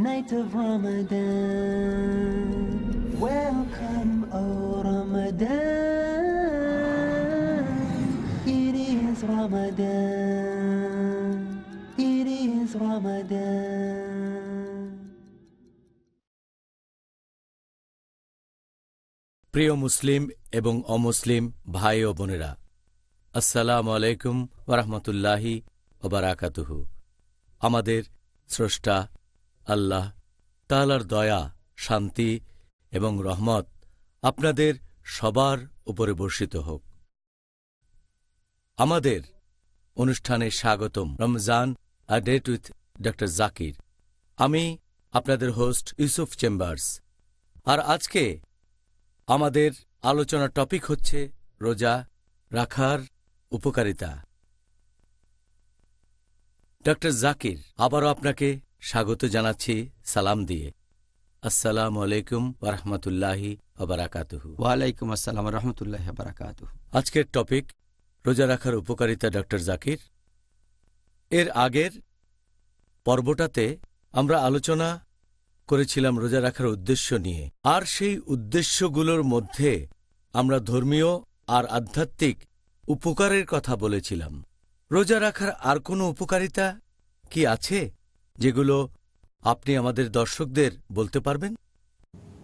Night of Ramadan. Welcome, O Ramadan. It is Ramadan. It is Ramadan. প্রিয় মুসলিম এবং অমুসলিম ভাই ও বোনেরা আসসালামু আলাইকুম ওরহমতুল্লাহি ওবারাকাতুহু আমাদের স্রষ্টা আল্লাহ তালার দয়া, শান্তি এবং রহমত আপনাদের সবার উপরে বর্ষিত হোক। আমাদের অনুষ্ঠানে স্বাগতম রমজান আ ডেট উইথ ড জাকির। আমি আপনাদের হোস্ট ইউসুফ চেম্বার্স। আর আজকে আমাদের আলোচনার টপিক হচ্ছে রোজা রাখার উপকারিতা। ডক্টর জাকির, আবারও আপনাকে স্বাগত জানাচ্ছি সালাম দিয়ে। আসসালাম আলাইকুম ওরহমতুল্লাহি ওবরাকাতুহু ওয়ালাইকুম আসসালাম রহমতুল্লাহ বারাকাত আজকের টপিক রোজা রাখার উপকারিতা ডক্টর জাকির। এর আগের পর্বটাতে আমরা আলোচনা করেছিলাম রোজা রাখার উদ্দেশ্য নিয়ে। আর সেই উদ্দেশ্যগুলোর মধ্যে আমরা ধর্মীয় আর আধ্যাত্মিক উপকারের কথা বলেছিলাম। রোজা রাখার আর কোনো উপকারিতা কি আছে? যেগুলো আপনি আমাদের দর্শকদের বলতে পারবেন?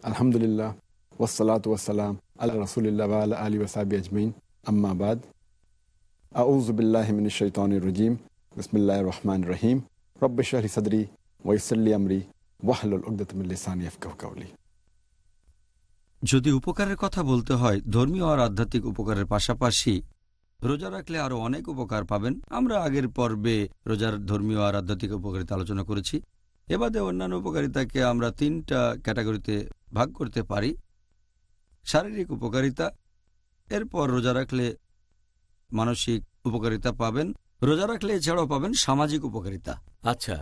আলহামদুলিল্লাহ ওসালাত ওয়াসালাম আল্লাহ রসুলিল্লাহ আল্লাহ আলী ওসাবি আজমিন আম্মাবাদ আউজবিল্লাহমিন শৈতানির রজিম। বিসমিল্লাহ রহমান রহিম। রব্বেশাহরি সদরি ওয়সল্লি আমরি ওয়াহলুল উকদতমিল্লিসানি আফকাহ কাউলি যদি উপকারের কথা বলতে হয় ধর্মীয় আর আধ্যাত্মিক উপকারের পাশাপাশি রোজা রাখলে আরও অনেক উপকার পাবেন। আমরা আগের পর্বে রোজার ধর্মীয় আর আধ্যাত্মিক উপকারিতা আলোচনা করেছি। এবাদে অন্যান্য উপকারিতাকে আমরা তিনটা ক্যাটাগরিতে ভাগ করতে পারি। শারীরিক উপকারিতা এরপর রোজা রাখলে মানসিক উপকারিতা পাবেন রোজা রাখলে এছাড়াও পাবেন সামাজিক উপকারিতা। আচ্ছা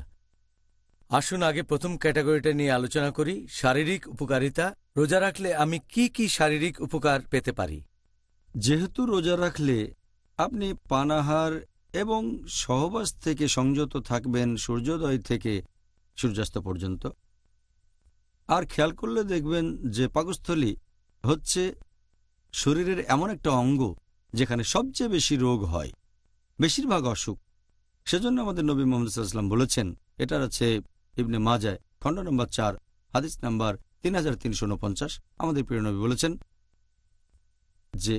আসুন আগে প্রথম ক্যাটাগরিটা নিয়ে আলোচনা করি শারীরিক উপকারিতা রোজা রাখলে আমি কি কি শারীরিক উপকার পেতে পারি? যেহেতু রোজা রাখলে আপনি পানাহার এবং সহবাস থেকে সংযত থাকবেন সূর্যোদয় থেকে সূর্যাস্ত পর্যন্ত। আর খেয়াল করলে দেখবেন যে পাকস্থলী হচ্ছে শরীরের এমন একটা অঙ্গ যেখানে সবচেয়ে বেশি রোগ হয়, বেশিরভাগ অসুখ। সেজন্য আমাদের নবী মোহাম্মদ সাল্লাম বলেছেন, এটার আছে ইবনে মাজায়, খণ্ড নম্বর চার, হাদিস নাম্বার তিন হাজার তিনশো উনপঞ্চাশ। আমাদের প্রিয় নবী বলেছেন যে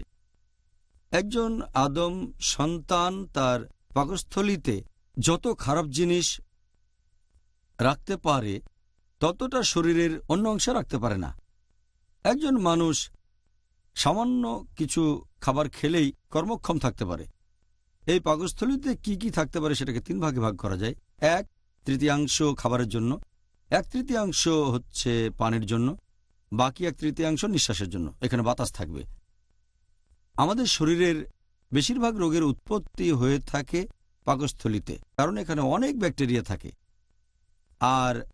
একজন আদম সন্তান তার পাকস্থলিতে যত খারাপ জিনিস রাখতে পারে, ততটা শরীরের অন্য অংশে রাখতে পারে না। একজন মানুষ সামান্য কিছু খাবার খেলেই কর্মক্ষম থাকতে পারে। এই পাকস্থলিতে কি কি থাকতে পারে সেটাকে তিন ভাগে ভাগ করা যায়। এক, তৃতীয়াংশ খাবারের জন্য। এক তৃতীয়াংশ হচ্ছে পানির জন্য। বাকি এক তৃতীয়াংশ নিঃশ্বাসের জন্য। এখানে বাতাস থাকবে। আমাদের শরীরের বেশিরভাগ রোগের উৎপত্তি হয়ে থাকে পাকস্থলিতে, কারণ এখানে অনেক ব্যাকটেরিয়া থাকে। আর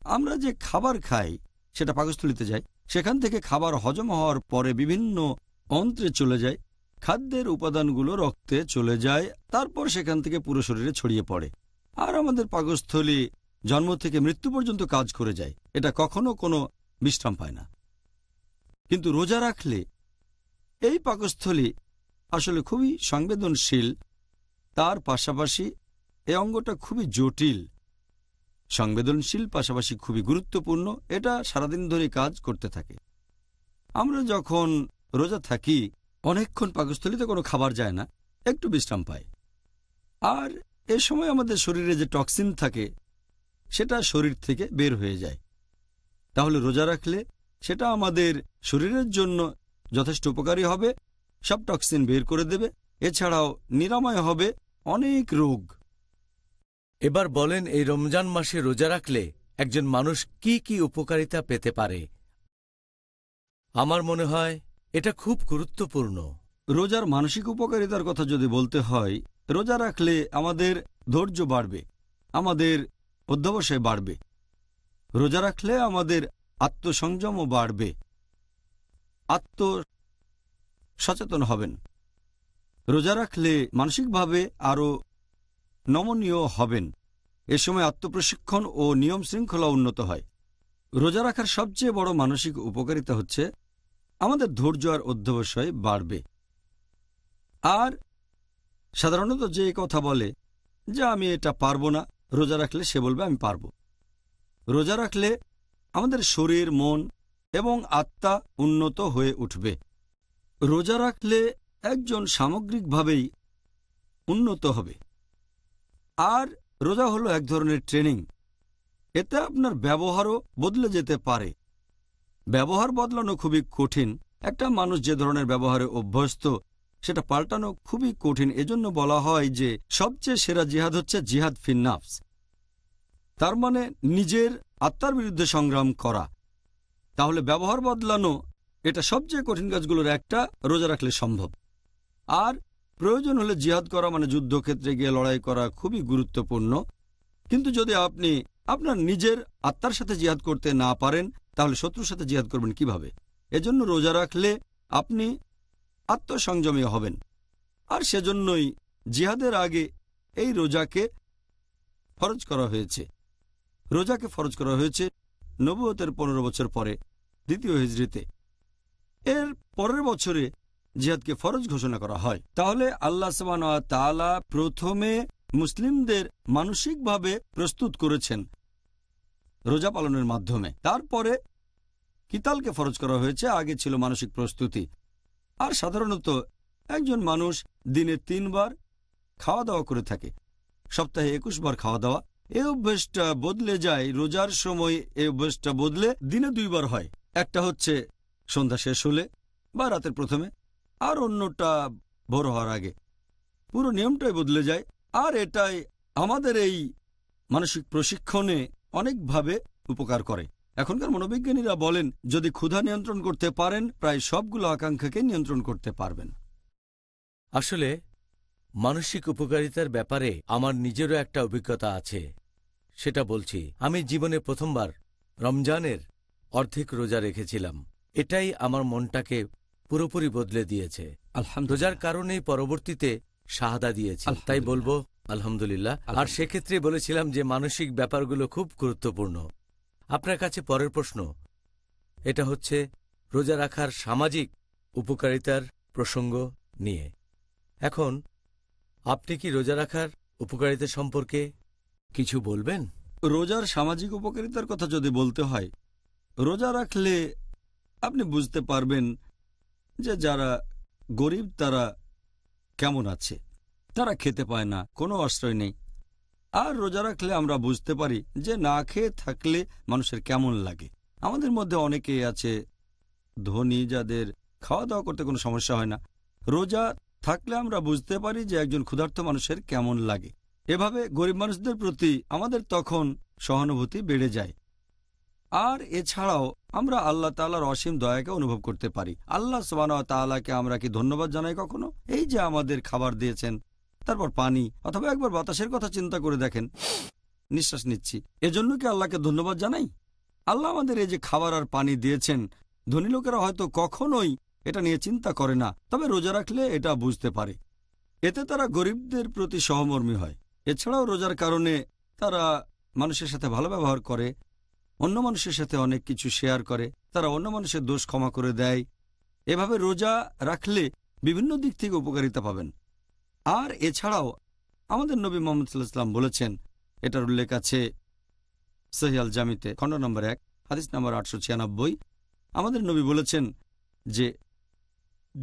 আমরা যে খাবার খাই, সেটা পাকস্থলিতে যায়। সেখান থেকে খাবার হজম হওয়ার পরে বিভিন্ন অন্ত্রে চলে যায়, খাদ্যের উপাদানগুলো রক্তে চলে যায়, তারপর সেখান থেকে পুরো শরীরে ছড়িয়ে পড়ে। আর আমাদের পাকস্থলী জন্ম থেকে মৃত্যু পর্যন্ত কাজ করে যায়। এটা কখনো কোনো বিশ্রাম পায় না। কিন্তু রোজা রাখলে এই পাকস্থলী আসলে খুবই সংবেদনশীল। তার পাশাপাশি এই অঙ্গটা খুবই জটিল। সংবেদনশীল, পাশাপাশি খুবই গুরুত্বপূর্ণ, এটা সারাদিন ধরে কাজ করতে থাকে। আমরা যখন রোজা থাকি, অনেকক্ষণ পাকস্থলীতে কোনো খাবার যায় না, একটু বিশ্রাম পায় আর এ সময় আমাদের শরীরে যে টক্সিন থাকে, সেটা শরীর থেকে বের হয়ে যায়। তাহলে রোজা রাখলে সেটা আমাদের শরীরের জন্য যথেষ্ট উপকারী হবে সব টক্সিন বের করে দেবে এছাড়াও নিরাময় হবে অনেক রোগ। এবার বলেন এই রমজান মাসে রোজা রাখলে একজন মানুষ কি কি উপকারিতা পেতে পারে? আমার মনে হয় এটা খুব গুরুত্বপূর্ণ। রোজার মানসিক উপকারিতার কথা যদি বলতে হয় রোজা রাখলে আমাদের ধৈর্য বাড়বে আমাদের অধ্যবসায় বাড়বে। রোজা রাখলে আমাদের আত্মসংযমও বাড়বে। আত্ম সচেতন হবেন। রোজা রাখলে মানসিকভাবে আরও নমনীয় হবেন। এ সময় আত্মপ্রশিক্ষণ ও নিয়ম শৃঙ্খলা উন্নত হয়। রোজা রাখার সবচেয়ে বড় মানসিক উপকারিতা হচ্ছে, আমাদের ধৈর্য আর অধ্যবসায় বাড়বে। আর সাধারণত যে কথা বলে যে আমি এটা পারব না, রোজা রাখলে সে বলবে আমি পারব। রোজা রাখলে আমাদের শরীর, মন এবং আত্মা উন্নত হয়ে উঠবে। রোজা রাখলে একজন সামগ্রিকভাবেই উন্নত হবে। আর রোজা হলো এক ধরনের ট্রেনিং। এতে আপনার ব্যবহারও বদলে যেতে পারে। ব্যবহার বদলানো খুবই কঠিন। একটা মানুষ যে ধরনের ব্যবহারে অভ্যস্ত, সেটা পাল্টানো খুবই কঠিন। এজন্য বলা হয় যে সবচেয়ে সেরা জিহাদ হচ্ছে জিহাদ ফিন্নাফস তার মানে নিজের আত্মার বিরুদ্ধে সংগ্রাম করা। তাহলে ব্যবহার বদলানো এটা সবচেয়ে কঠিন কাজগুলোর একটা রোজা রাখলে সম্ভব। আর প্রয়োজন হলে জিহাদ করা মানে যুদ্ধক্ষেত্রে গিয়ে লড়াই করা খুবই গুরুত্বপূর্ণ। কিন্তু যদি আপনি আপনার নিজের আত্মার সাথে জিহাদ করতে না পারেন, তাহলে শত্রুর সাথে জিহাদ করবেন কীভাবে? এজন্য রোজা রাখলে আপনি আত্মসংযমী হবেন। আর সেজন্যই জিহাদের আগে এই রোজাকে ফরজ করা হয়েছে। রোজাকে ফরজ করা হয়েছে নবুয়তের পনেরো বছর পরে, দ্বিতীয় হিজড়িতে এর পরের বছরে জিহাদকে ফরজ ঘোষণা করা হয়। তাহলে আল্লাহ তাআলা প্রথমে মুসলিমদের মানসিকভাবে প্রস্তুত করেছেন রোজা পালনের মাধ্যমে। তারপরে কিতালকে ফরজ করা হয়েছে, আগে ছিল মানসিক প্রস্তুতি। আর সাধারণত একজন মানুষ দিনে তিনবার খাওয়া দাওয়া করে থাকে। সপ্তাহে একুশ বার খাওয়া দাওয়া এই অভ্যেসটা বদলে যায়, রোজার সময় এই অভ্যেসটা বদলে দিনে দুইবার হয়। একটা হচ্ছে সন্ধ্যা শেষ হলে বা রাতের প্রথমে, আর অন্যটা ভোর হওয়ার আগে। পুরো নিয়মটাই বদলে যায়, আর এটাই আমাদের এই মানসিক প্রশিক্ষণে অনেকভাবে উপকার করে। এখনকার মনোবিজ্ঞানীরা বলেন, যদি ক্ষুধা নিয়ন্ত্রণ করতে পারেন, প্রায় সবগুলো আকাঙ্ক্ষাকে নিয়ন্ত্রণ করতে পারবেন। আসলে মানসিক উপকারিতার ব্যাপারে আমার নিজেরও একটা অভিজ্ঞতা আছে। সেটা বলছি আমি জীবনে প্রথমবার রমজানের অর্ধেক রোজা রেখেছিলাম। এটাই আমার মনটাকে পুরোপুরি বদলে দিয়েছে। রোজার কারণেই পরবর্তীতে শাহাদা দিয়েছে। তাই। বলব আলহামদুলিল্লাহ। আর। সেক্ষেত্রে বলেছিলাম যে মানসিক ব্যাপারগুলো খুব গুরুত্বপূর্ণ। আপনার কাছে পরের প্রশ্ন। এটা হচ্ছে রোজা রাখার সামাজিক উপকারিতার প্রসঙ্গ নিয়ে। এখন আপনি কি রোজা রাখার উপকারিতা সম্পর্কে কিছু বলবেন? রোজার সামাজিক উপকারিতার কথা যদি বলতে হয়, রোজা রাখলে আপনি বুঝতে পারবেন যে যারা গরিব, তারা কেমন আছে। তারা খেতে পায় না, কোনো আশ্রয় নেই। আর রোজা রাখলে আমরা বুঝতে পারি যে না খেয়ে থাকলে মানুষের কেমন লাগে। আমাদের মধ্যে অনেকেই আছে, ধনী যাদের খাওয়া দাওয়া করতে কোনো সমস্যা হয় না। রোজা থাকলে আমরা বুঝতে পারি যে একজন ক্ষুধার্ত মানুষের কেমন লাগে। এভাবে গরিব মানুষদের প্রতি আমাদের তখন সহানুভূতি বেড়ে যায়। আর এছাড়াও আমরা আল্লাহ তাআলার অসীম দয়াকে অনুভব করতে পারি। আল্লাহ সোবান তাআলাকে আমরা কি ধন্যবাদ জানাই কখনো? এই যে আমাদের খাবার দিয়েছেন, তারপর পানি, অথবা একবার বাতাসের কথা চিন্তা করে দেখেন, নিঃশ্বাস নিচ্ছি। এজন্য কি আল্লাহকে ধন্যবাদ জানাই? আল্লাহ আমাদের এই যে খাবার আর পানি দিয়েছেন, ধনী লোকেরা হয়তো কখনোই এটা নিয়ে চিন্তা করে না, তবে রোজা রাখলে এটা বুঝতে পারে। এতে তারা গরিবদের প্রতি সহমর্মী হয়। এছাড়াও রোজার কারণে তারা মানুষের সাথে ভালো ব্যবহার করে, অন্য মানুষের সাথে অনেক কিছু শেয়ার করে, তারা অন্য মানুষের দোষ ক্ষমা করে দেয়। এভাবে রোজা রাখলে বিভিন্ন দিক থেকে উপকারিতা পাবেন। আর এছাড়াও আমাদের নবী মোহাম্মদ সাল্লাহাম বলেছেন, এটার উল্লেখ আছে সহিয়াল জামিতে খণ্ড নম্বর এক, হাদিস নম্বর আটশো ছিয়ানব্বই। আমাদের নবী বলেছেন যে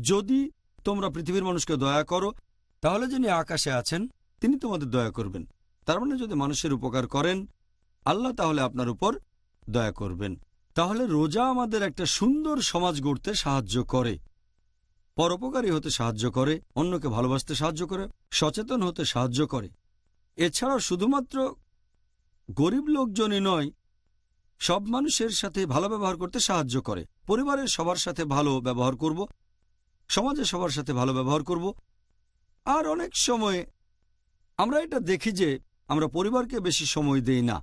যদি তোমরা পৃথিবীর মানুষকে দয়া করো, তাহলে যিনি আকাশে আছেন, তিনি তোমাদের দয়া করবেন। তার মানে যদি মানুষের উপকার করেন, আল্লাহ তাহলে আপনার উপর দয়া করবেন। তাহলে রোজা আমাদের একটা সুন্দর সমাজ গড়তে সাহায্য করে। পরোপকারী হতে সাহায্য করে, অন্যকে ভালোবাসতে সাহায্য করে, সচেতন হতে সাহায্য করে। এছাড়াও শুধুমাত্র গরিব লোকজনই নয়, সব মানুষের সাথে ভালো ব্যবহার করতে সাহায্য করে। পরিবারের সবার সাথে ভালো ব্যবহার করব সমাজে সবার সাথে ভালো ব্যবহার করব। আর অনেক সময় আমরা এটা দেখি যে আমরা পরিবারকে বেশি সময় দেই না।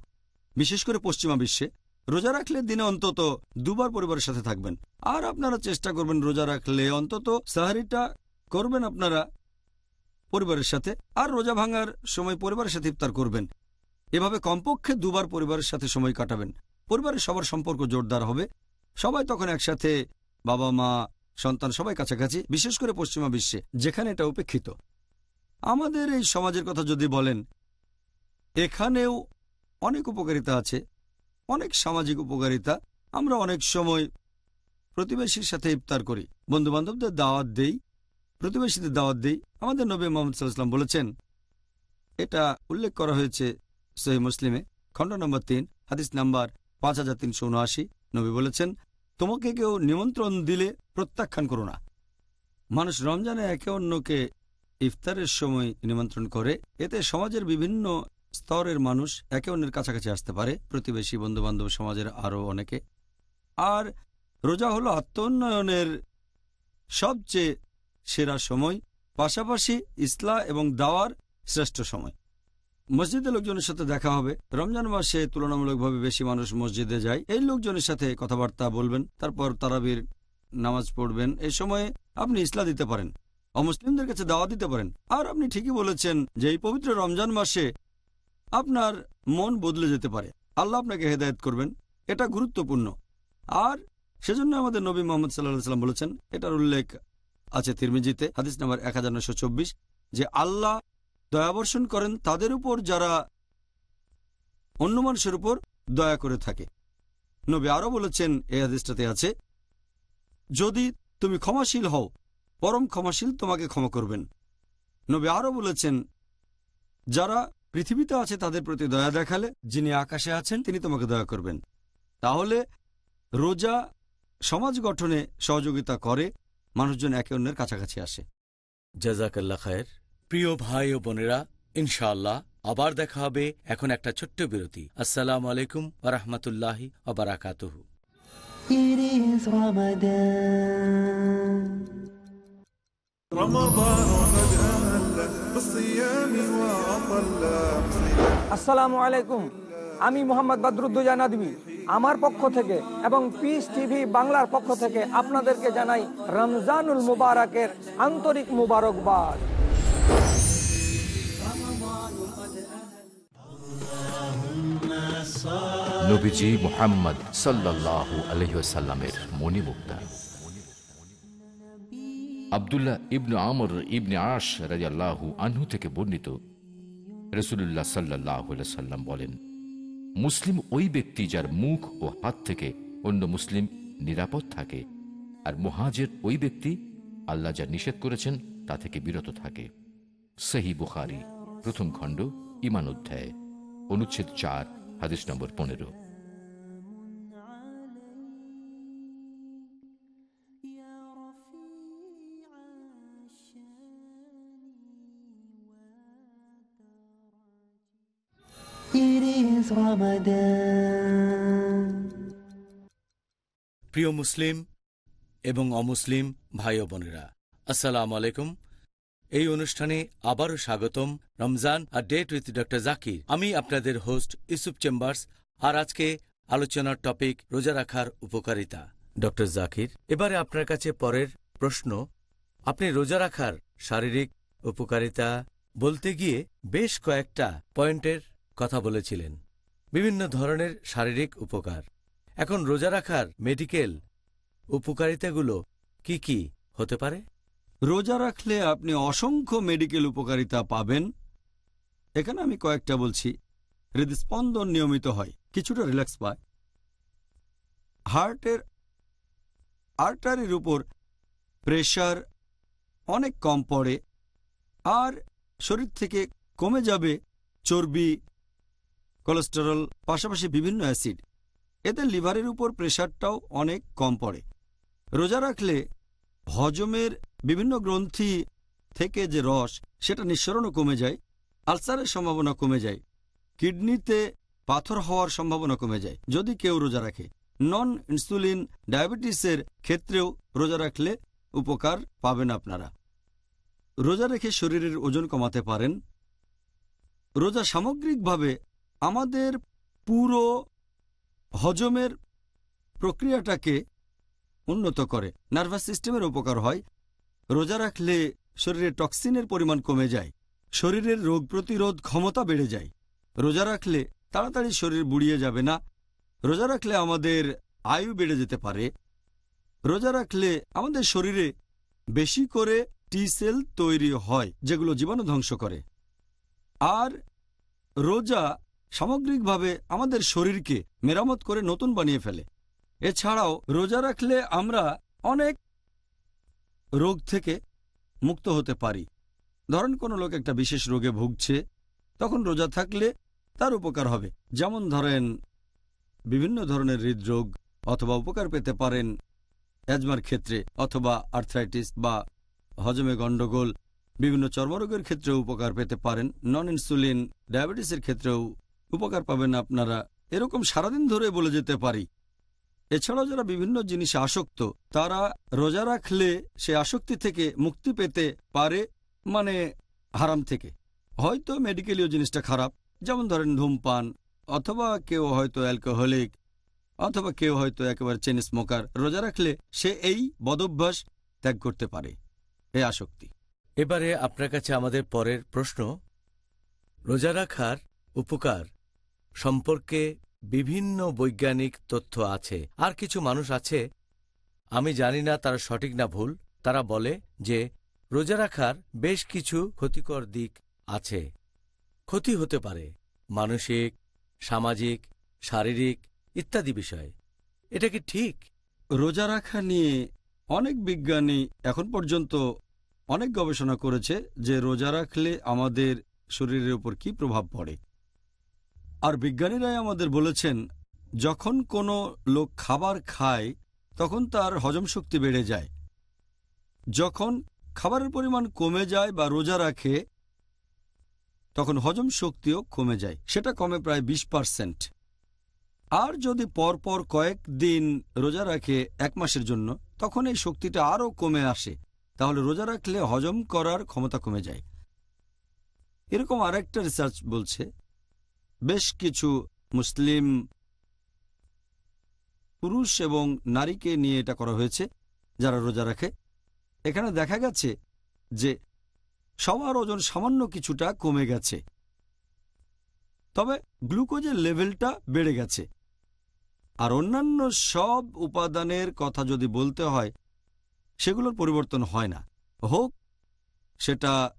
বিশেষ করে পশ্চিমা বিশ্বে। রোজা রাখলে দিনে অন্তত দুবার পরিবারের সাথে থাকবেন। আর আপনারা চেষ্টা করবেন রোজা রাখলে অন্তত সাহারিটা করবেন আপনারা পরিবারের সাথে। আর রোজা ভাঙার সময় পরিবারের সাথে ইফতার করবেন। এভাবে কমপক্ষে দুবার পরিবারের সাথে সময় কাটাবেন। পরিবারের সবার সম্পর্ক জোরদার হবে। সবাই তখন একসাথে বাবা মা সন্তান সবাই কাছাকাছি, বিশেষ করে পশ্চিমা বিশ্বে, যেখানে এটা উপেক্ষিত। আমাদের এই সমাজের কথা যদি বলেন, এখানেও অনেক উপকারিতা আছে, অনেক সামাজিক উপকারিতা। আমরা অনেক সময় প্রতিবেশীর সাথে ইফতার করি। বন্ধু বান্ধবদের দাওয়াত দেই, প্রতিবেশীদের দাওয়াত দেই। আমাদের নবী মোহাম্মদ সাল্লাহাম বলেছেন, এটা উল্লেখ করা হয়েছে সহি মুসলিমে, খণ্ড নম্বর তিন, হাদিস নাম্বার পাঁচ হাজার তিনশো উনআশি। নবী বলেছেন তোমাকে কেউ নিমন্ত্রণ দিলে প্রত্যাখ্যান করো না। মানুষ রমজানে একে অন্যকে ইফতারের সময় নিমন্ত্রণ করে। এতে সমাজের বিভিন্ন স্তরের মানুষ একে অন্যের কাছাকাছি আসতে পারে। প্রতিবেশী বন্ধুবান্ধব সমাজের আরও অনেকে। আর রোজা হলো আত্মোন্নয়নের সবচেয়ে সেরা সময়। পাশাপাশি ইসলা এবং দাওয়ার শ্রেষ্ঠ সময়। মসজিদে লোকজনের সাথে দেখা হবে। রমজান মাসে তুলনামূলকভাবে বেশি মানুষ মসজিদে যায়। এই লোকজনের সাথে কথাবার্তা বলবেন, তারপর তারাবির নামাজ পড়বেন। এই সময়ে আপনি ইসলা দিতে পারেন, অমুসলিমদের কাছে দাওয়া দিতে পারেন। আর আপনি ঠিকই বলেছেন যে এই পবিত্র রমজান মাসে আপনার মন বদলে যেতে পারে। আল্লাহ আপনাকে হেদায়ত করবেন, এটা গুরুত্বপূর্ণ। আর সেজন্য আমাদের নবী মোহাম্মদ সাল্লাহ সাল্লাম বলেছেন, এটার উল্লেখ আছে তিরমিজিতে, হাদিস নাম্বার এক হাজার নয়শো চব্বিশ, যে আল্লাহ দয়াবর্ষণ করেন তাদের উপর যারা অন্য মানুষের উপর দয়া করে থাকে। নবী আরও বলেছেন এই আদেশটাতে আছে, যদি তুমি ক্ষমাশীল হও, পরম ক্ষমাশীল তোমাকে ক্ষমা করবেন। নবী আরও বলেছেন, যারা পৃথিবীতে আছে তাদের প্রতি দয়া দেখালে, যিনি আকাশে আছেন তিনি তোমাকে দয়া করবেন। তাহলে রোজা সমাজ গঠনে সহযোগিতা করে মানুষজন একে অন্যের কাছাকাছি আসে। জাজাকাল্লা খায়ের। প্রিয় ভাই ও বোনেরা ইনশাআল্লাহ আবার দেখা হবে এখন একটা ছোট্ট বিরতি। আসসালাম আলাইকুম আরহামতুল্লাহি আবরাকাত আসসালামু আলাইকুম। আমি মোহাম্মদ বাদরুদ্দোজা নাদবি। আমার পক্ষ থেকে এবং পিস টিভি বাংলার পক্ষ থেকে আপনাদেরকে জানাই রমজানুল মুবারকের আন্তরিক মুবারকবাদ। নবীজি মোহাম্মদ সাল্লাল্লাহু আলহিসাল্লামের মণিমুক্তা। আবদুল্লাহ ইবনু আমর ইবনে আশ রাজাল্লাহু আনহু থেকে বর্ণিত রসুল্লাহ সাল্লাহ সাল্লাম বলেন, মুসলিম ওই ব্যক্তি যার মুখ ও হাত থেকে অন্য মুসলিম নিরাপদ থাকে আর মুহাজের ওই ব্যক্তি আল্লাহ যা নিষেধ করেছেন তা থেকে বিরত থাকে। সহি বুখারি, প্রথম খণ্ড ইমান অধ্যায়, অনুচ্ছেদ চার হাদিস নম্বর পনেরো। প্রিয় মুসলিম এবং অমুসলিম ভাই ও বোনেরা আসসালামু আলাইকুম। এই অনুষ্ঠানে আবারও স্বাগতম রমজান আর ডেট উইথ ডক্টর জাকির। আমি আপনাদের হোস্ট ইউসুফ চেম্বার্স আর আজকে আলোচনার টপিক রোজা রাখার উপকারিতা। ডক্টর জাকির, এবারে আপনার কাছে পরের প্রশ্ন, আপনি রোজা রাখার শারীরিক উপকারিতা বলতে গিয়ে বেশ কয়েকটা পয়েন্টের কথা বলেছিলেন। বিভিন্ন ধরনের শারীরিক উপকার। এখন রোজা রাখার মেডিকেল উপকারিতাগুলো কি কি হতে পারে? রোজা রাখলে আপনি অসংখ্য মেডিকেল উপকারিতা পাবেন। এখানে আমি কয়েকটা বলছি। হৃদস্পন্দন নিয়মিত হয়, কিছুটা রিল্যাক্স পায়। হার্টের আর্টারির উপর প্রেশার অনেক কম পড়ে আর শরীর থেকে কমে যাবে চর্বি, কোলেস্টেরল, পাশাপাশি বিভিন্ন অ্যাসিড। এতে লিভারের উপর প্রেশারটাও অনেক কম পড়ে। রোজা রাখলে হজমের বিভিন্ন গ্রন্থি থেকে যে রস, সেটা নিঃসরণও কমে যায়, আলসারের সম্ভাবনা কমে যায়, কিডনিতে পাথর হওয়ার সম্ভাবনা কমে যায়, যদি কেউ রোজা রাখে। নন ইনসুলিন ডায়াবেটিসের ক্ষেত্রেও রোজা রাখলে উপকার পাবেন আপনারা। রোজা রেখে শরীরের ওজন কমাতে পারেন। রোজা সামগ্রিকভাবে আমাদের পুরো হজমের প্রক্রিয়াটাকে উন্নত করে, নার্ভাস সিস্টেমের উপকার হয়। রোজা রাখলে শরীরে টক্সিনের পরিমাণ কমে যায়, শরীরের রোগ প্রতিরোধ ক্ষমতা বেড়ে যায়। রোজা রাখলে তাড়াতাড়ি শরীর বুড়িয়ে যাবে না। রোজা রাখলে আমাদের আয়ু বেড়ে যেতে পারে। রোজা রাখলে আমাদের শরীরে বেশি করে টি সেল তৈরি হয়, যেগুলো জীবাণু ধ্বংস করে। আর রোজা সামগ্রিকভাবে আমাদের শরীরকে মেরামত করে নতুন বানিয়ে ফেলে। এছাড়াও রোজা রাখলে আমরা অনেক রোগ থেকে মুক্ত হতে পারি। ধরেন কোনো লোক একটা বিশেষ রোগে ভুগছে, তখন রোজা থাকলে তার উপকার হবে। যেমন ধরেন বিভিন্ন ধরনের হৃদরোগ অথবা উপকার পেতে পারেন অ্যাজমার ক্ষেত্রে, অথবা আর্থ্রাইটিস বা হজমে গণ্ডগোল বিভিন্ন চর্মরোগের ক্ষেত্রেও উপকার পেতে পারেন। নন ইনসুলিন ডায়াবেটিসের ক্ষেত্রেও উপকার পাবেন আপনারা। এরকম সারাদিন ধরে বলে যেতে পারি। এছাড়াও যারা বিভিন্ন জিনিসে আসক্ত, তারা রোজা রাখলে সে আসক্তি থেকে মুক্তি পেতে পারে মানে হারাম থেকে। হয়তো মেডিকেলীয় জিনিসটা খারাপ, যেমন ধরেন ধূমপান, অথবা কেউ হয়তো অ্যালকোহলিক, অথবা কেউ হয়তো একেবারে চেন স্মোকার, রোজা রাখলে সে এই বদভ্যাস ত্যাগ করতে পারে এ আসক্তি। এবারে আপনার কাছে আমাদের পরের প্রশ্ন। রোজা রাখার উপকার সম্পর্কে বিভিন্ন বৈজ্ঞানিক তথ্য আছে। আর কিছু মানুষ আছে, আমি জানি না তারা সঠিক না ভুল, তারা বলে যে রোজা রাখার বেশ কিছু ক্ষতিকর দিক আছে। ক্ষতি হতে পারে মানসিক, সামাজিক, শারীরিক ইত্যাদি বিষয়। এটা কি ঠিক? রোজা রাখা নিয়ে অনেক বিজ্ঞানী এখন পর্যন্ত অনেক গবেষণা করেছে যে রোজা রাখলে আমাদের শরীরের উপর কি প্রভাব পড়ে। আর বিজ্ঞানীরাই আমাদের বলেছেন, যখন কোনো লোক খাবার খায়, তখন তার হজম শক্তি বেড়ে যায়। যখন খাবারের পরিমাণ কমে যায় বা রোজা রাখে, তখন হজম শক্তিও কমে যায়। সেটা কমে প্রায় বিশ পার্সেন্ট। আর যদি পরপর কয়েক দিন রোজা রাখে এক মাসের জন্য, তখন এই শক্তিটা আরও কমে আসে। তাহলে রোজা রাখলে হজম করার ক্ষমতা কমে যায়। এরকম আরেকটা রিসার্চ বলছে বেশ কিছু মুসলিম পুরুষ এবং নারীকে নিয়ে এটা করা হয়েছে, যারা রোজা রাখে। এখানে দেখা গেছে যে সবার ওজন সামান্য কিছুটা কমে গেছে। তবে গ্লুকোজের লেভেলটা বেড়ে গেছে। আর অন্যান্য সব উপাদানের কথা যদি বলতে হয়, সেগুলোর পরিবর্তন হয় না। হোক, সেটা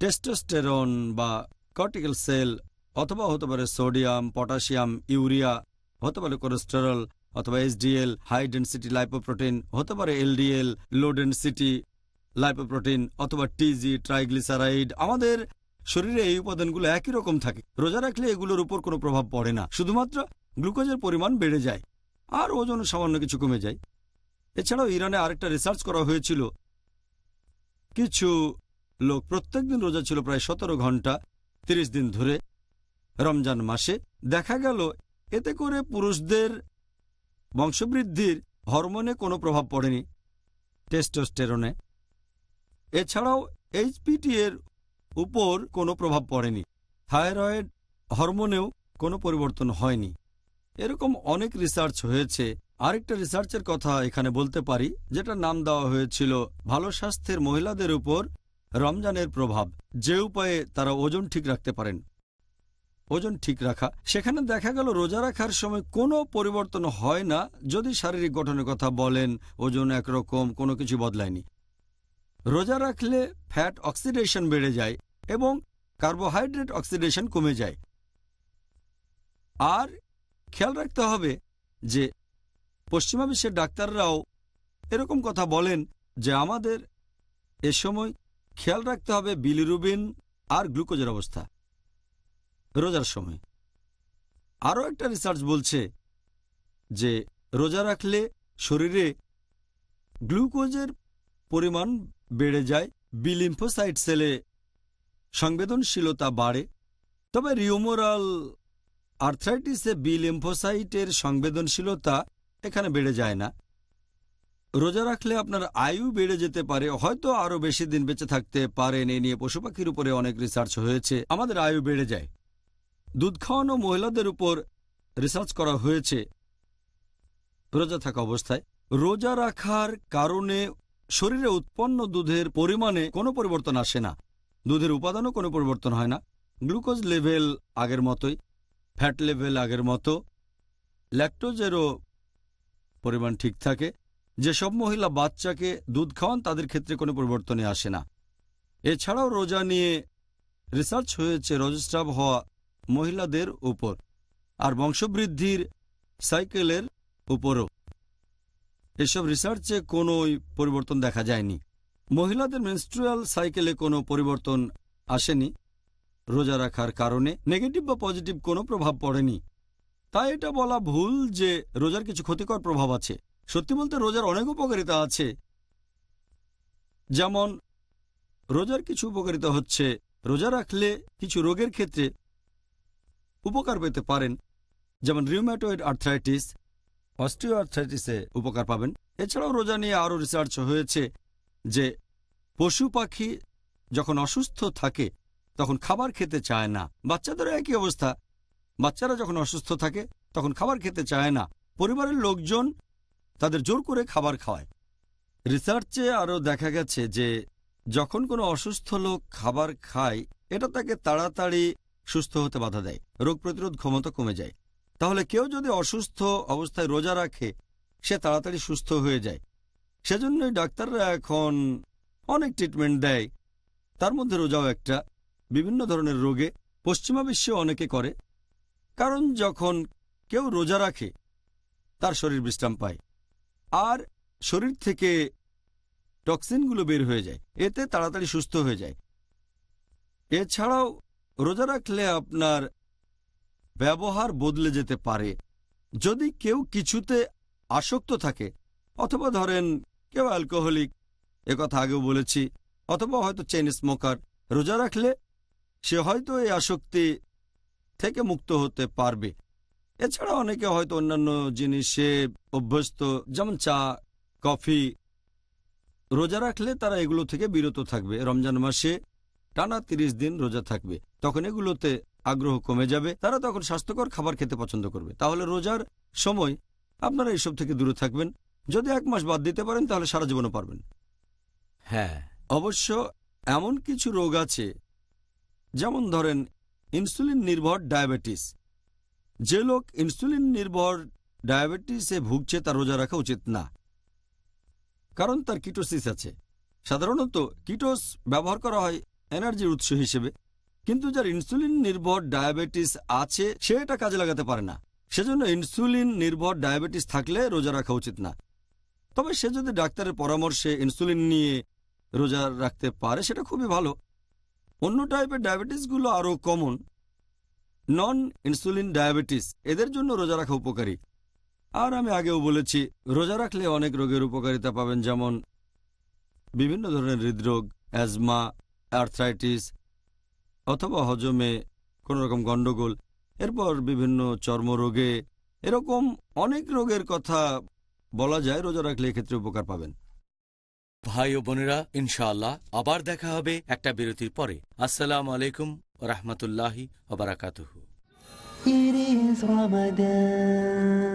টেস্টোস্টেরন বা কর্টিক্যাল সেল অথবা হতে পারে সোডিয়াম, পটাশিয়াম, ইউরিয়া, হতে পারে কোলেস্টেরল অথবা এইচডিএল, হাই ডেন্সিটি লাইপোপ্রোটিন, হতে পারে এলডিএল, লো ডেন্সিটি লাইপোপ্রোটিন অথবা টিজি ট্রাইগ্লিসারাইড। আমাদের শরীরে এই উপাদানগুলো একই রকম থাকে। রোজা রাখলে এগুলোর উপর কোনো প্রভাব পড়ে না। শুধুমাত্র গ্লুকোজের পরিমাণ বেড়ে যায় আর ওজন সামান্য কিছু কমে যায়। এছাড়াও ইরানে আরেকটা রিসার্চ করা হয়েছিল। কিছু লোক প্রত্যেকদিন রোজা ছিল প্রায় সতেরো ঘণ্টা ৩০ দিন ধরে। রমজান মাসে দেখা গেল, এতে করে পুরুষদের বংশবৃদ্ধির হরমোনে কোনো প্রভাব পড়েনি, টেস্টোস্টেরনে। এছাড়াও এইচপিটি এর উপর কোনো প্রভাব পড়েনি, থাইরয়েড হরমোনেও কোনো পরিবর্তন হয়নি। এরকম অনেক রিসার্চ হয়েছে। আরেকটা রিসার্চের কথা এখানে বলতে পারি, যেটা নাম দেওয়া হয়েছিল, ভালো স্বাস্থ্যের মহিলাদের উপর রমজানের প্রভাব, যে উপায়ে তারা ওজন ঠিক রাখতে পারেন। ওজন ঠিক রাখা। সেখানে দেখা গেল রোজা রাখার সময় কোনো পরিবর্তন হয় না, যদি শারীরিক গঠনের কথা বলেন, ওজন একরকম, কোনো কিছু বদলায়নি। রোজা রাখলে ফ্যাট অক্সিডেশন বেড়ে যায় এবং কার্বোহাইড্রেট অক্সিডেশন কমে যায়। আর খেয়াল রাখতে হবে যে পশ্চিমা বিশ্বের ডাক্তাররাও এরকম কথা বলেন যে আমাদের এ সময় খেয়াল রাখতে হবে বিলিরুবিন আর গ্লুকোজের অবস্থা। রোজার সময়। আরও একটা রিসার্চ বলছে যে রোজা রাখলে শরীরে গ্লুকোজের পরিমাণ বেড়ে যায়, বি লিম্ফোসাইট সেলে সংবেদনশীলতা বাড়ে। তবে রিউমোরাল আর্থ্রাইটিসে বি লিম্ফোসাইটের সংবেদনশীলতা এখানে বেড়ে যায় না। রোজা রাখলে আপনার আয়ু বেড়ে যেতে পারে, হয়তো আরও বেশি দিন বেঁচে থাকতে পারেন। এ নিয়ে পশু পাখির উপরে অনেক রিসার্চ হয়েছে। আমাদের আয়ু বেড়ে যায়। দুধ খাওয়ানো মহিলাদের উপর রিসার্চ করা হয়েছে। রোজা থাকা অবস্থায়। রোজা রাখার কারণে শরীরে উৎপন্ন দুধের পরিমাণে কোনো পরিবর্তন আসে না। দুধের উপাদানও কোনো পরিবর্তন হয় না। গ্লুকোজ লেভেল আগের মতোই, ফ্যাট লেভেল আগের মতো, ল্যাকটোজেরও পরিমাণ ঠিক থাকে। যেসব মহিলা বাচ্চাকে দুধ খাওয়ান, তাদের ক্ষেত্রে কোনো পরিবর্তনে আসে না। এছাড়াও রোজা নিয়ে রিসার্চ হয়েছে রজস্ট্রাভ হওয়া মহিলাদের উপর আর বংশবৃদ্ধির সাইকেলের উপরও। এসব রিসার্চে কোনো পরিবর্তন দেখা যায়নি। মহিলাদের মেনস্ট্রুয়াল সাইকেলে কোনো পরিবর্তন আসেনি রোজা রাখার কারণে। নেগেটিভ বা পজিটিভ কোনো প্রভাব পড়েনি। তাই এটা বলা ভুল যে রোজার কিছু ক্ষতিকর প্রভাব আছে। সত্যি বলতে রোজার অনেক উপকারিতা আছে। যেমন, রোজার কিছু উপকারিতা হচ্ছে রোজা রাখলে কিছু রোগের ক্ষেত্রে উপকার পেতে পারেন। যেমন রিউম্যাটয়েড আর্থ্রাইটিস অস্ট্রিও আর্থ্রাইটিসে উপকার পাবেন। এছাড়াও রোজা নিয়ে আরও রিসার্চ হয়েছে যে পশু পাখি যখন অসুস্থ থাকে, তখন খাবার খেতে চায় না। বাচ্চাদেরও একই অবস্থা। বাচ্চারা যখন অসুস্থ থাকে, তখন খাবার খেতে চায় না। পরিবারের লোকজন তাদের জোর করে খাবার খাওয়ায়। রিসার্চে আরও দেখা গেছে যে যখন কোনো অসুস্থ লোক খাবার খায়, এটা তাকে তাড়াতাড়ি সুস্থ হতে বাধা দেয়, রোগ প্রতিরোধ ক্ষমতা কমে যায়। তাহলে কেউ যদি অসুস্থ অবস্থায় রোজা রাখে, সে তাড়াতাড়ি সুস্থ হয়ে যায়। সেজন্যই ডাক্তাররা এখন অনেক ট্রিটমেন্ট দেয়। তার মধ্যে রোজাও একটা। বিভিন্ন ধরনের রোগে পশ্চিমা বিশ্বে অনেকে করে। কারণ যখন কেউ রোজা রাখে, তার শরীর বিশ্রাম পায়। আর শরীর থেকে টক্সিনগুলো বের হয়ে যায়। এতে তাড়াতাড়ি সুস্থ হয়ে যায়। এছাড়াও রোজা রাখলে আপনার ব্যবহার বদলে যেতে পারে। যদি কেউ কিছুতে আসক্ত থাকে, অথবা ধরেন কেউ অ্যালকোহলিক কথা আগেও বলেছি, অথবা হয়তো চেইন স্মোকার রোজা রাখলে সে হয়তো এই আসক্তি থেকে মুক্ত হতে পারবে। এছাড়া অনেকে হয়তো অন্যান্য জিনিসে অভ্যস্ত, যেমন চা, কফি, রোজা রাখলে তারা এগুলো থেকে বিরত থাকবে। রমজান মাসে টানা তিরিশ দিন রোজা থাকবে। তখন এগুলোতে আগ্রহ কমে যাবে। তারা তখন স্বাস্থ্যকর খাবার খেতে পছন্দ করবে। তাহলে রোজার সময় আপনারা এসব থেকে দূরে থাকবেন। যদি এক মাস বাদ দিতে পারেন তাহলে সারা জীবনও পারবেন। হ্যাঁ। অবশ্য এমন কিছু রোগ আছে যেমন ধরেন ইনসুলিন নির্ভর ডায়াবেটিস। যে লোক ইনসুলিন নির্ভর ডায়াবেটিসে ভুগছে তার রোজা রাখা উচিত না। কারণ তার কিটোসিস আছে। সাধারণত কিটোস ব্যবহার করা হয় এনার্জির উৎস হিসেবে। কিন্তু যার ইনসুলিন নির্ভর ডায়াবেটিস আছে, সে এটা কাজে লাগাতে পারে না। সেজন্য ইনসুলিন নির্ভর ডায়াবেটিস থাকলে রোজা রাখা উচিত না। তবে সে যদি ডাক্তারের পরামর্শে ইনসুলিন নিয়ে রোজা রাখতে পারে, সেটা খুবই ভালো। অন্য টাইপের ডায়াবেটিসগুলো আরও কমন। নন ইনসুলিন ডায়াবেটিস, এদের জন্য রোজা রাখা উপকারী। আর আমি আগেও বলেছি, রোজা রাখলে অনেক রোগের উপকারিতা পাবেন, যেমন বিভিন্ন ধরনের হৃদরোগ, অ্যাজমা আর্থ্রাইটিস অথবা হজমে কোনো রকম গণ্ডগোল এরপর বিভিন্ন চর্মরোগে এরকম অনেক রোগের কথা বলা যায় রোজা রাখলে এক্ষেত্রে উপকার পাবেন। ভাই ও বোনেরা ইনশাআল্লাহ আবার দেখা হবে একটা বিরতির পরে। আসসালাম আলাইকুম রহমতুল্লাহি ওবরাকাতুহু It is Ramadan.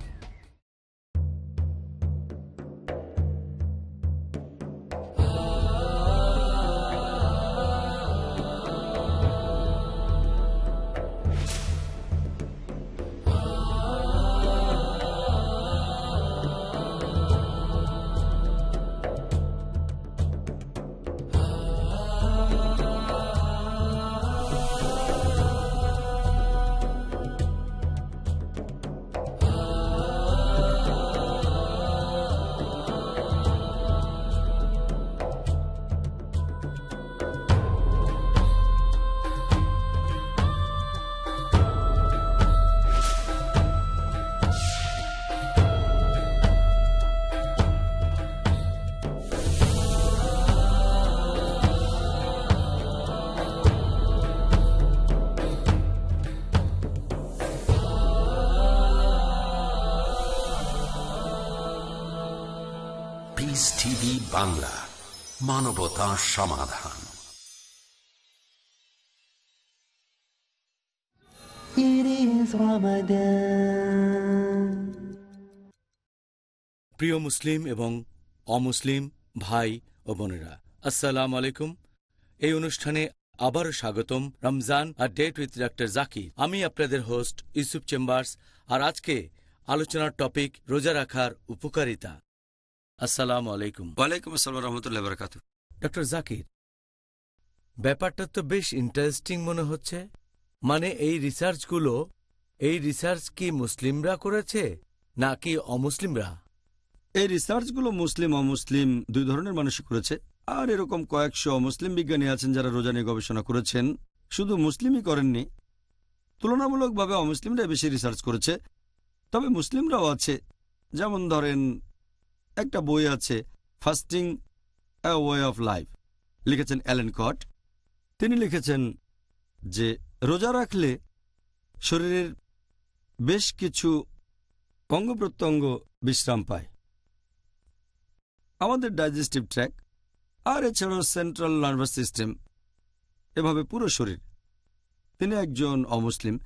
মানবতা সমাধান. প্রিয় মুসলিম এবং অমুসলিম ভাই ও বোনেরা আসসালাম আলাইকুম। এই অনুষ্ঠানে আবারও স্বাগতম রমজান আর ডেট উইথ ডাক্তার জাকির। আমি আপনাদের হোস্ট ইউসুফ চেম্বার্স আর আজকে আলোচনার টপিক রোজা রাখার উপকারিতা। আসসালাম আলাইকুম। ওয়ালাইকুম আসসালাম রহমতুল্লাহ বরকাত। ডক্টর জাকির ব্যাপারটা তো বেশ ইন্টারেস্টিং মনে হচ্ছে। মানে এই রিসার্চগুলো এই রিসার্চ কি মুসলিমরা করেছে নাকি অমুসলিমরা? এই রিসার্চগুলো মুসলিম অমুসলিম দুই ধরনের মানুষই করেছে। আর এরকম কয়েকশো অমুসলিম বিজ্ঞানী আছেন যারা রোজা নিয়ে গবেষণা করেছেন। শুধু মুসলিমই করেননি তুলনামূলকভাবে অমুসলিমরা বেশি রিসার্চ করেছে। তবে মুসলিমরাও আছে। যেমন ধরেন একটা বই আছে ফাস্টিং ওয়ে অফ লাইফ লিখেছেন অ্যালেন কট। তিনি লিখেছেন যে, রোজা রাখলে শরীরের বেশ কিছু অঙ্গ প্রত্যঙ্গ বিশ্রাম পায়। আমাদের ডাইজেস্টিভ ট্র্যাক, আর এছাড়াও সেন্ট্রাল নার্ভাস সিস্টেম, এভাবে পুরো শরীর। তিনি একজন অমুসলিম।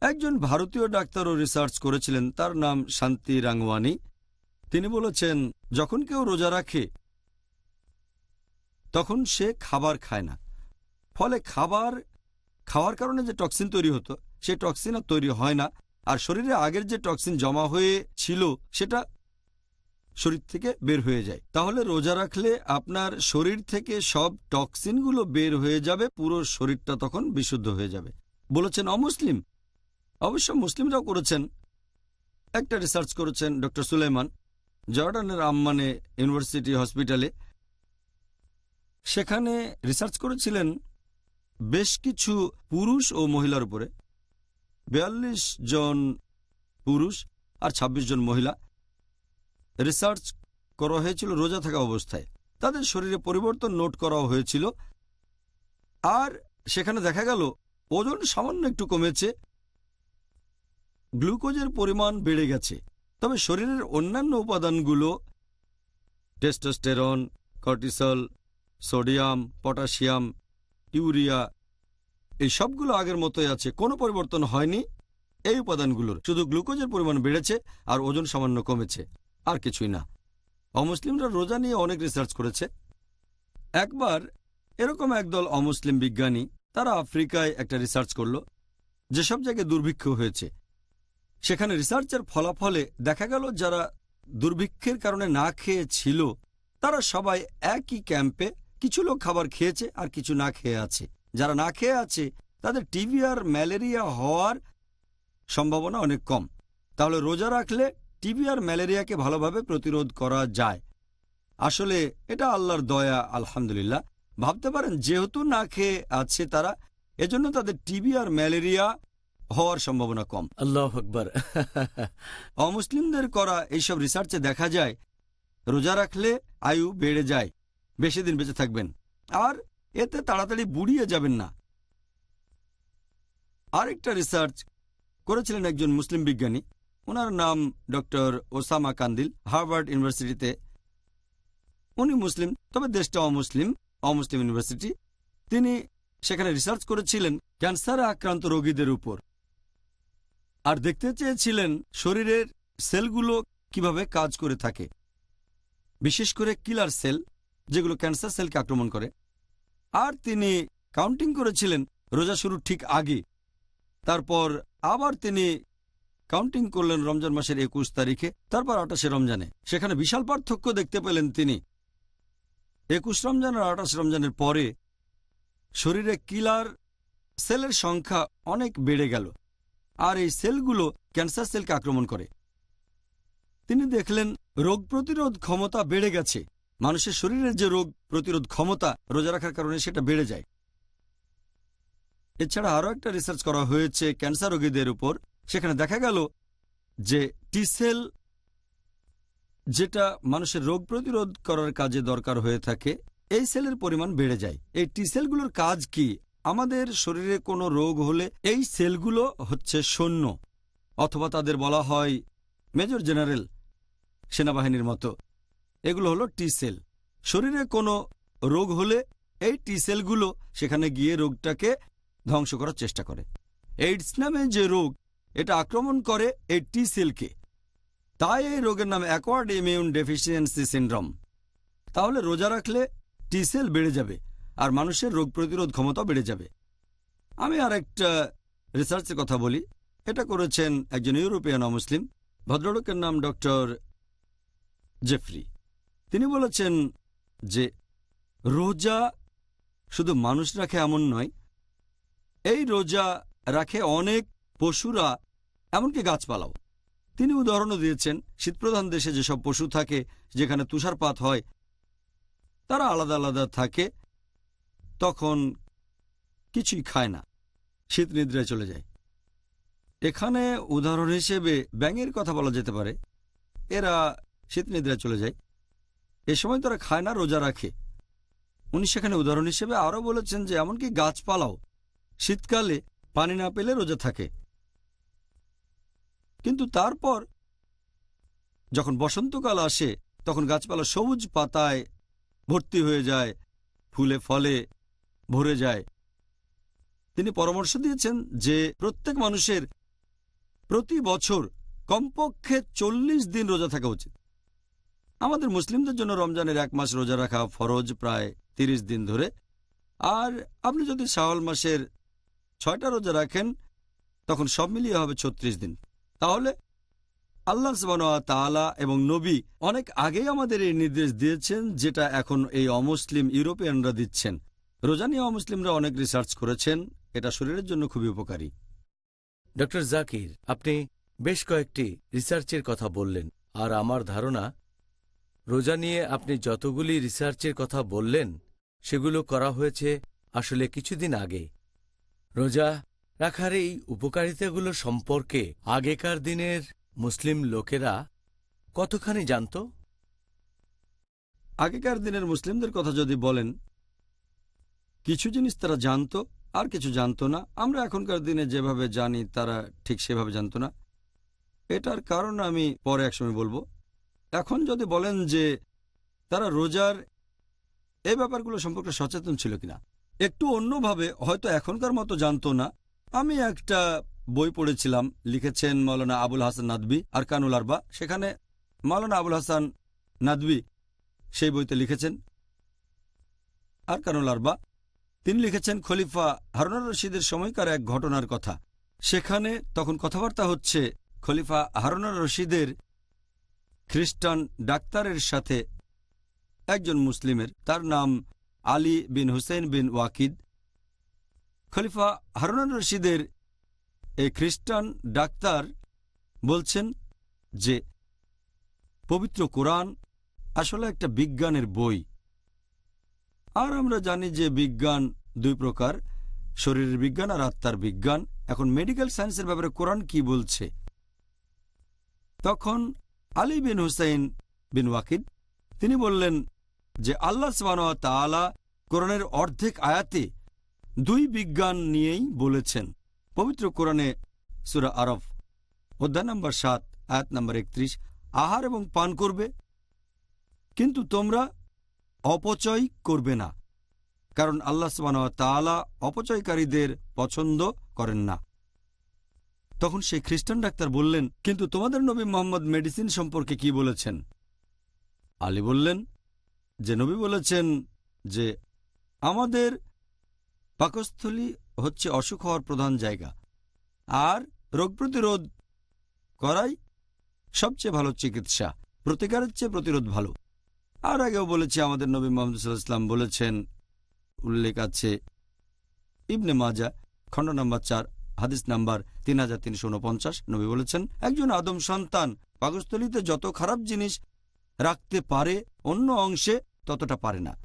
একজন ভারতীয় ডাক্তারও রিসার্চ করেছিলেন, তার নাম শান্তি রাংওয়ানি তিনি বলেছেন, যখন কেউ রোজা রাখে, তখন সে খাবার খায় না। ফলে খাবার খাওয়ার কারণে যে টক্সিন তৈরি হতো সেই টক্সিন আর তৈরি হয় না। আর শরীরে আগের যে টক্সিন জমা হয়ে ছিল, সেটা শরীর থেকে বের হয়ে যায়। তাহলে রোজা রাখলে আপনার শরীর থেকে সব টক্সিনগুলো বের হয়ে যাবে, পুরো শরীরটা তখন বিশুদ্ধ হয়ে যাবে। বলেছেন অমুসলিম অবশ্য মুসলিমরাও করেছেন। একটা রিসার্চ করেছেন ডক্টর সুলেমান জর্ডানের আম্মানে ইউনিভার্সিটি হসপিটালে। সেখানে রিসার্চ করেছিলেন বেশ কিছু পুরুষ ও মহিলার উপরে। বিয়াল্লিশ জন পুরুষ আর ২৬ জন মহিলা। রিসার্চ করা হয়েছিল রোজা থাকা অবস্থায়। তাদের শরীরে পরিবর্তন নোট করা হয়েছিল। আর সেখানে দেখা গেল, ওজন সামান্য একটু কমেছে। গ্লুকোজের পরিমাণ বেড়ে গেছে। তবে শরীরের অন্যান্য উপাদানগুলো, testosterone, cortisol, sodium, potassium, urea, এই সবগুলো আগের মতোই আছে। কোনো পরিবর্তন হয়নি এই উপাদানগুলোর। শুধু গ্লুকোজের পরিমাণ বেড়েছে আর ওজন সামান্য কমেছে, আর কিছুই না। অমুসলিমরা রোজা নিয়ে অনেক রিসার্চ করেছে। একবার এরকম একদল অমুসলিম বিজ্ঞানী তারা আফ্রিকায় একটা রিসার্চ করল, যেসব জায়গায় দুর্ভিক্ষ হয়েছে। সেখানে রিসার্চের ফলাফলে দেখা গেল যারা দুর্ভিক্ষের কারণে না খেয়ে ছিল, তারা সবাই একই ক্যাম্পে কিছু লোক খাবার খেয়েছে আর কিছু না খেয়ে আছে। যারা না খেয়ে আছে, তাদের টিভি আর ম্যালেরিয়া হওয়ার সম্ভাবনা অনেক কম। তাহলে রোজা রাখলে টিবি আর ম্যালেরিয়াকে ভালোভাবে প্রতিরোধ করা যায়। আসলে এটা আল্লাহর দয়া, আলহামদুলিল্লাহ। ভাবতে পারেন, যেহেতু না খেয়ে আছে তারা, এজন্য তাদের টিবি আর ম্যালেরিয়া হওয়ার সম্ভাবনা কম। আল্লাহ আকবর। অমুসলিমদের করা এইসব রিসার্চে দেখা যায় রোজা রাখলে আয়ু বেড়ে যায় বেশি দিন বেঁচে থাকবেন আর এতে তাড়াতাড়ি বুড়িয়ে যাবেন না। আরেকটা রিসার্চ করেছিলেন একজন মুসলিম বিজ্ঞানী ওনার নাম ডক্টর ওসামা কান্দিল হার্ভার্ড ইউনিভার্সিটিতে। উনি মুসলিম তবে দেশটা অমুসলিম অমুসলিম ইউনিভার্সিটি। তিনি সেখানে রিসার্চ করেছিলেন ক্যান্সারে আক্রান্ত রোগীদের উপর। আর দেখতে চেয়েছিলেন শরীরের সেলগুলো কীভাবে কাজ করে থাকে। বিশেষ করে কিলার সেল, যেগুলো ক্যান্সার সেলকে আক্রমণ করে। আর তিনি কাউন্টিং করেছিলেন রোজা শুরুর ঠিক আগে। তারপর আবার তিনি কাউন্টিং করলেন রমজান মাসের একুশ তারিখে, তারপর আটাশে রমজানে। সেখানে বিশাল পার্থক্য দেখতে পেলেন তিনি। একুশ রমজান আর আটাশ রমজানের পরে শরীরে কিলার সেলের সংখ্যা অনেক বেড়ে গেল। আর এই সেলগুলো ক্যান্সার সেলকে আক্রমণ করে। তিনি দেখলেন, রোগ প্রতিরোধ ক্ষমতা বেড়ে গেছে। মানুষের শরীরের যে রোগ প্রতিরোধ ক্ষমতা রোজা রাখার কারণে সেটা বেড়ে যায়। এছাড়া আরও একটা রিসার্চ করা হয়েছে ক্যান্সার রোগীদের উপর। সেখানে দেখা গেল যে টি সেল যেটা মানুষের রোগ প্রতিরোধ করার কাজে দরকার হয়ে থাকে, এই সেলের পরিমাণ বেড়ে যায়। এই টি সেলগুলোর কাজ কি? আমাদের শরীরে কোনো রোগ হলে এই সেলগুলো হচ্ছে সৈন্য, অথবা তাদের বলা হয় মেজর জেনারেল সেনাবাহিনীর মতো। এগুলো হলো টি সেল শরীরে কোনো রোগ হলে এই টি সেলগুলো সেখানে গিয়ে রোগটাকে ধ্বংস করার চেষ্টা করে। এইডস নামে যে রোগ, এটা আক্রমণ করে এই টি সেলকে তাই এই রোগের নাম অ্যাকোয়ার্ড ইমিউন ডেফিসিয়েন্সি সিন্ড্রোম তাহলে রোজা রাখলে টি সেল বেড়ে যাবে। আর মানুষের রোগ প্রতিরোধ ক্ষমতা বেড়ে যাবে। আমি আর একটা রিসার্চের কথা বলি। এটা করেছেন একজন ইউরোপিয়ান অমুসলিম। ভদ্রলোকের নাম ডক্টর জেফরি। তিনি বলেছেন যে, রোজা শুধু মানুষ রাখে এমন নয়, এই রোজা রাখে অনেক পশুরা, এমনকি গাছপালাও। তিনি উদাহরণও দিয়েছেন, শীতপ্রধান দেশে যেসব পশু থাকে, যেখানে তুষারপাত হয়, তারা আলাদা আলাদা থাকে তখন কিছুই খায় না। শীত নিদ্রায় চলে যায়। এখানে উদাহরণ হিসেবে ব্যাঙের কথা বলা যেতে পারে। এরা শীত নিদ্রায় চলে যায়। এ সময় তারা খায় না, রোজা রাখে। উনি সেখানে উদাহরণ হিসেবে আরও বলেছেন যে, এমনকি গাছপালাও শীতকালে পানি না পেলে রোজা থাকে। কিন্তু তারপর যখন বসন্তকাল আসে, তখন গাছপালা সবুজ পাতায় ভর্তি হয়ে যায়, ফুলে ফলে ভরে যায়। তিনি পরামর্শ দিয়েছেন যে প্রত্যেক মানুষের প্রতি বছর কমপক্ষে চল্লিশ দিন রোজা থাকা উচিত। আমাদের মুসলিমদের জন্য রমজানের এক মাস রোজা রাখা ফরজ প্রায় তিরিশ দিন ধরে। আর আপনি যদি শাওয়াল মাসের ছয়টা রোজা রাখেন, তখন সব মিলিয়ে হবে ছত্রিশ দিন। তাহলে আল্লাহ তাআলা এবং নবী অনেক আগেই আমাদের এই নির্দেশ দিয়েছেন, যেটা এখন এই অমুসলিম ইউরোপিয়ানরা দিচ্ছেন। রোজা নিয়ে অমুসলিমরা অনেক রিসার্চ করেছেন এটা শরীরের জন্য খুবই উপকারী। ডক্টর জাকির আপনি বেশ কয়েকটি রিসার্চের কথা বললেন আর আমার ধারণা রোজা নিয়ে আপনি যতগুলি রিসার্চের কথা বললেন সেগুলো করা হয়েছে আসলে কিছুদিন আগে। রোজা রাখার এই উপকারিতাগুলো সম্পর্কে আগেকার দিনের মুসলিম লোকেরা কতখানি জানত? আগেকার দিনের মুসলিমদের কথা যদি বলেন কিছু জিনিস তারা জানতো, আর কিছু জানতো না। আমরা এখনকার দিনে যেভাবে জানি, তারা ঠিক সেভাবে জানতো না। এটার কারণ আমি পরে একসময় বলব। এখন যদি বলেন যে তারা রোজার এই ব্যাপারগুলো সম্পর্কে সচেতন ছিল কিনা, একটু অন্যভাবে হয়তো এখনকার মতো জানতো না। আমি একটা বই পড়েছিলাম, লিখেছেন মৌলানা আবুল হাসান নাদবি আর কানুল আরবা। সেখানে মৌলানা আবুল হাসান নাদবি সেই বইতে লিখেছেন আর কানুল আরবা। তিনি লিখেছেন, খলিফা হারুনার রশিদের সময়কার এক ঘটনার কথা। সেখানে তখন কথাবার্তা হচ্ছে, খলিফা হারুনার রশিদের খ্রিস্টান ডাক্তারের সাথে একজন মুসলিমের, তার নাম আলী বিন হুসেন বিন ওয়াকিদ। খলিফা হারুনার রশিদের এই খ্রিস্টান ডাক্তার বলছেন যে, পবিত্র কোরআন আসলে একটা বিজ্ঞানের বই। আর আমরা জানি যে বিজ্ঞান দুই প্রকার, শরীরের বিজ্ঞান আর আত্মার বিজ্ঞান। এখন মেডিকেল সায়েন্সের ব্যাপারে কোরআন কি বলছে? তখন আলী বিন হুসাইন বিন ওয়াকিদ, তিনি বললেন যে আল্লাহ তাআলা কোরআনের অর্ধেক আয়াতে দুই বিজ্ঞান নিয়েই বলেছেন। পবিত্র কোরআনে সুরা আরফ, অধ্যায় নম্বর সাত, আয়াত নম্বর একত্রিশ, আহার এবং পান করবে। কিন্তু তোমরা অপচয় করবে না। কারণ আল্লাহ তাআলা অপচয়কারীদের পছন্দ করেন না। তখন সেই খ্রিস্টান ডাক্তার বললেন, কিন্তু তোমাদের নবী মোহাম্মদ মেডিসিন সম্পর্কে কি বলেছেন? আলী বললেন, যে নবী বলেছেন যে আমাদের পাকস্থলী হচ্ছে অসুখ হওয়ার প্রধান জায়গা। আর রোগ প্রতিরোধ করাই সবচেয়ে ভালো চিকিৎসা। প্রতিকারের চেয়ে প্রতিরোধ ভালো। আর আগেও বলেছি, আমাদের নবী মোহাম্মদ সাল্লাহ ইসলাম বলেছেন, উল্লেখ আছে ইবনে মাজা খণ্ড নম্বর চার, হাদিস নাম্বার তিন হাজার তিনশো উনপঞ্চাশ, নবী বলেছেন, একজন আদম সন্তান পাকস্থলিতে যত খারাপ জিনিস রাখতে পারে, অন্য অংশে ততটা পারে না।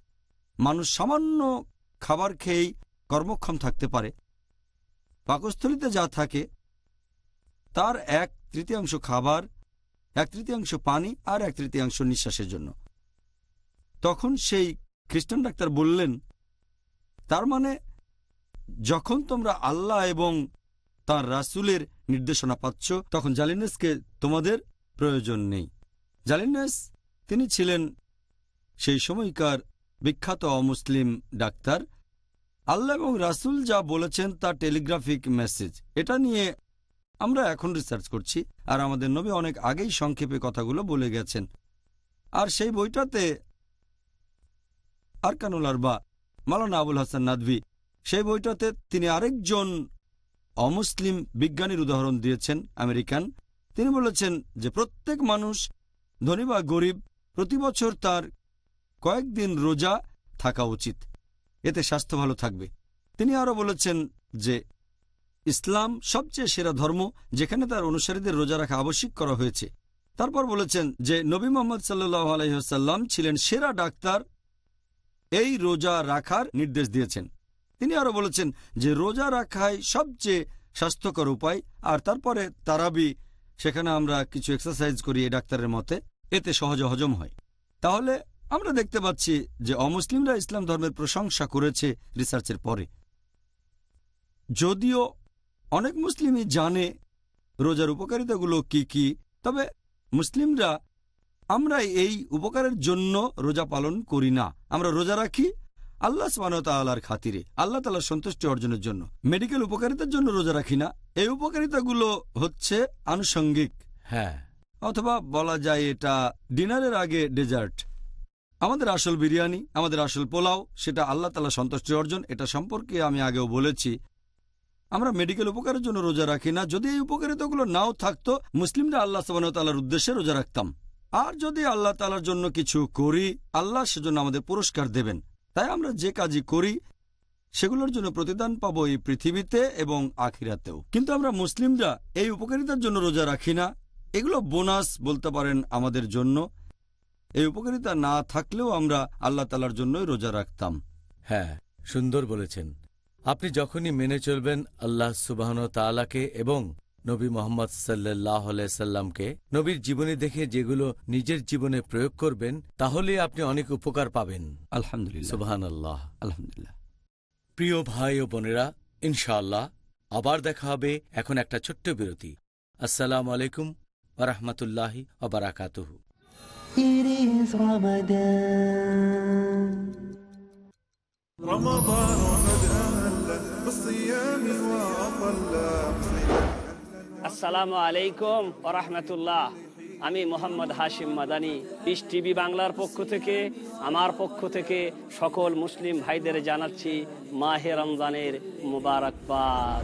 মানুষ সামান্য খাবার খেয়েই কর্মক্ষম থাকতে পারে। পাকস্থলিতে যা থাকে, তার এক তৃতীয়াংশ খাবার, এক তৃতীয়াংশ পানি আর এক তৃতীয়াংশ নিঃশ্বাসের জন্য। তখন সেই খ্রিস্টান ডাক্তার বললেন, তার মানে যখন তোমরা আল্লাহ এবং তার রাসুলের নির্দেশনা পাচ্ছ, তখন জালিনেসকে তোমাদের প্রয়োজন নেই। জালিনেস তিনি ছিলেন সেই সময়কার বিখ্যাত অমুসলিম ডাক্তার। আল্লাহ এবং রাসুল যা বলেছেন তা টেলিগ্রাফিক মেসেজ। এটা নিয়ে আমরা এখন রিসার্চ করছি, আর আমাদের নবী অনেক আগেই সংক্ষেপে কথাগুলো বলে গেছেন। আর সেই বইটাতে আরকানুল আরবা, মালানা আবুল হাসান নাদভি, সেই বইটাতে তিনি আরেকজন অমুসলিম বিজ্ঞানীর উদাহরণ দিয়েছেন, আমেরিকান। তিনি বলেছেন যে প্রত্যেক মানুষ ধনী বা গরিব, প্রতি বছর তার কয়েকদিন রোজা থাকা উচিত। এতে স্বাস্থ্য ভালো থাকবে। তিনি আরও বলেছেন যে ইসলাম সবচেয়ে সেরা ধর্ম যেখানে তার অনুসারীদের রোজা রাখা আবশ্যিক করা হয়েছে। তারপর বলেছেন যে নবী মোহাম্মদ সাল্লাহ আলহ্লাম ছিলেন সেরা ডাক্তার এই রোজা রাখার নির্দেশ দিয়েছেন। তিনি আরও বলেছেন যে রোজা রাখাই সবচেয়ে স্বাস্থ্যকর উপায়, আর তারপরে তারাবি, সেখানে আমরা কিছু এক্সারসাইজ করি এই ডাক্তারের মতে, এতে সহজে হজম হয়। তাহলে আমরা দেখতে পাচ্ছি যে অমুসলিমরা ইসলাম ধর্মের প্রশংসা করেছে রিসার্চের পরে। যদিও অনেক মুসলিমই জানে রোজার উপকারিতাগুলো কি কি, তবে মুসলিমরা আমরা এই উপকারের জন্য রোজা পালন করি না। আমরা রোজা রাখি আল্লাহ সামানতালার খাতিরে। আল্লাহ তালার সন্তুষ্টি অর্জনের জন্য। মেডিকেল উপকারিতার জন্য রোজা রাখি না। এই উপকারিতাগুলো হচ্ছে আনুষঙ্গিক। হ্যাঁ। অথবা বলা যায় এটা ডিনারের আগে ডেজার্ট। আমাদের আসল বিরিয়ানি আমাদের আসল পোলাও সেটা আল্লাহ তালা সন্তুষ্টি অর্জন এটা সম্পর্কে আমি আগেও বলেছি। আমরা মেডিকেল উপকারের জন্য রোজা রাখি না। যদি এই উপকারিতাগুলো নাও থাকতো মুসলিমরা আল্লাহ সাবানতালার উদ্দেশ্যে রোজা রাখতাম। আর যদি আল্লাহ তালার জন্য কিছু করি, আল্লাহ সেজন্য আমাদের পুরস্কার দেবেন। তাই আমরা যে কাজই করি, সেগুলোর জন্য প্রতিদান পাবো এই পৃথিবীতে এবং আখিরাতেও। কিন্তু আমরা মুসলিমরা এই উপকারিতার জন্য রোজা রাখি না। এগুলো বোনাস বলতে পারেন আমাদের জন্য। এই উপকারিতা না থাকলেও আমরা আল্লাহ তালার জন্যই রোজা রাখতাম। হ্যাঁ সুন্দর বলেছেন। আপনি যখনই মেনে চলবেন, আল্লাহ সুবাহন তালাকে এবং নবী মোহাম্মদ সাল্লাহ সাল্লামকে নবীর জীবনী দেখে যেগুলো নিজের জীবনে প্রয়োগ করবেন তাহলে আপনি অনেক উপকার পাবেন আলহামদুলিল্লাহ সুবাহান আল্লাহ আলহামদুলিল্লাহ প্রিয় ভাই ও বোনেরা ইনশাআল্লাহ আবার দেখা হবে এখন একটা ছোট্ট বিরতি আসসালামু আলাইকুম ওরহমতুল্লাহি ওবরাকাতুহু It is Ramadan. رمضان قد أهل بالصيام وأطل আসসালামু আলাইকুম ওরহমতুল্লাহ আমি মোহাম্মদ হাশিম মাদানি পিস টিভি বাংলার পক্ষ থেকে, আমার পক্ষ থেকে সকল মুসলিম ভাইদের জানাচ্ছি মাহে রমজানের মুবারকবাদ।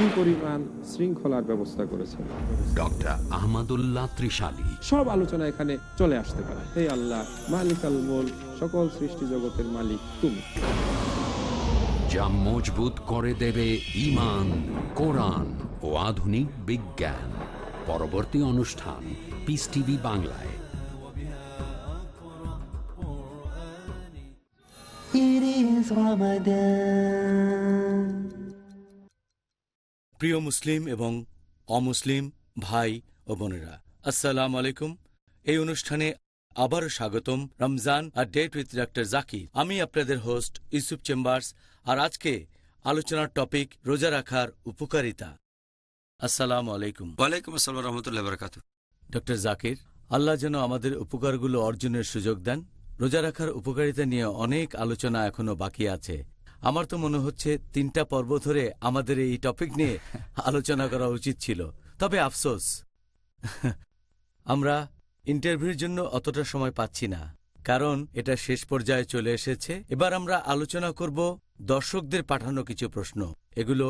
কি পরিমাণ শৃঙ্খলার ব্যবস্থা করেছেন। ডক্টর আহমদুল্লাহ ত্রিশালী। সব আলোচনা এখানে চলে আসতে পারে। হে আল্লাহ মালিক আল মোল সকল সৃষ্টি জগতের মালিক তুমি। যা মজবুত করে দেবে ইমান কোরআন ও আধুনিক বিজ্ঞান। পরবর্তী অনুষ্ঠান পিস টিভি বাংলায়। It is Ramadan. প্রিয় মুসলিম এবং অমুসলিম ভাই ও বোনেরা আসসালাম আলাইকুম। এই অনুষ্ঠানে আবারও স্বাগতম রমজান আর ডেট উইথ ডাক্তার জাকির। আমি আপনাদের হোস্ট ইউসুফ চেম্বার্স আর আজকে আলোচনার টপিক রোজা রাখার উপকারিতা। আসসালাম আলাইকুম। ওয়ালাইকুম আসসালাম রহমতুল্লাহ বরকাত ডক্টর জাকির আল্লাহ যেন আমাদের উপকারগুলো অর্জনের সুযোগ দেন। রোজা রাখার উপকারিতা নিয়ে অনেক আলোচনা এখনও বাকি আছে। আমার তো মনে হচ্ছে তিনটা পর্ব ধরে আমাদের এই টপিক নিয়ে আলোচনা করা উচিত ছিল। তবে আফসোস আমরা ইন্টারভিউর জন্য অতটা সময় পাচ্ছি না কারণ এটা শেষ পর্যায়ে চলে এসেছে। এবার আমরা আলোচনা করব দর্শকদের পাঠানো কিছু প্রশ্ন। এগুলো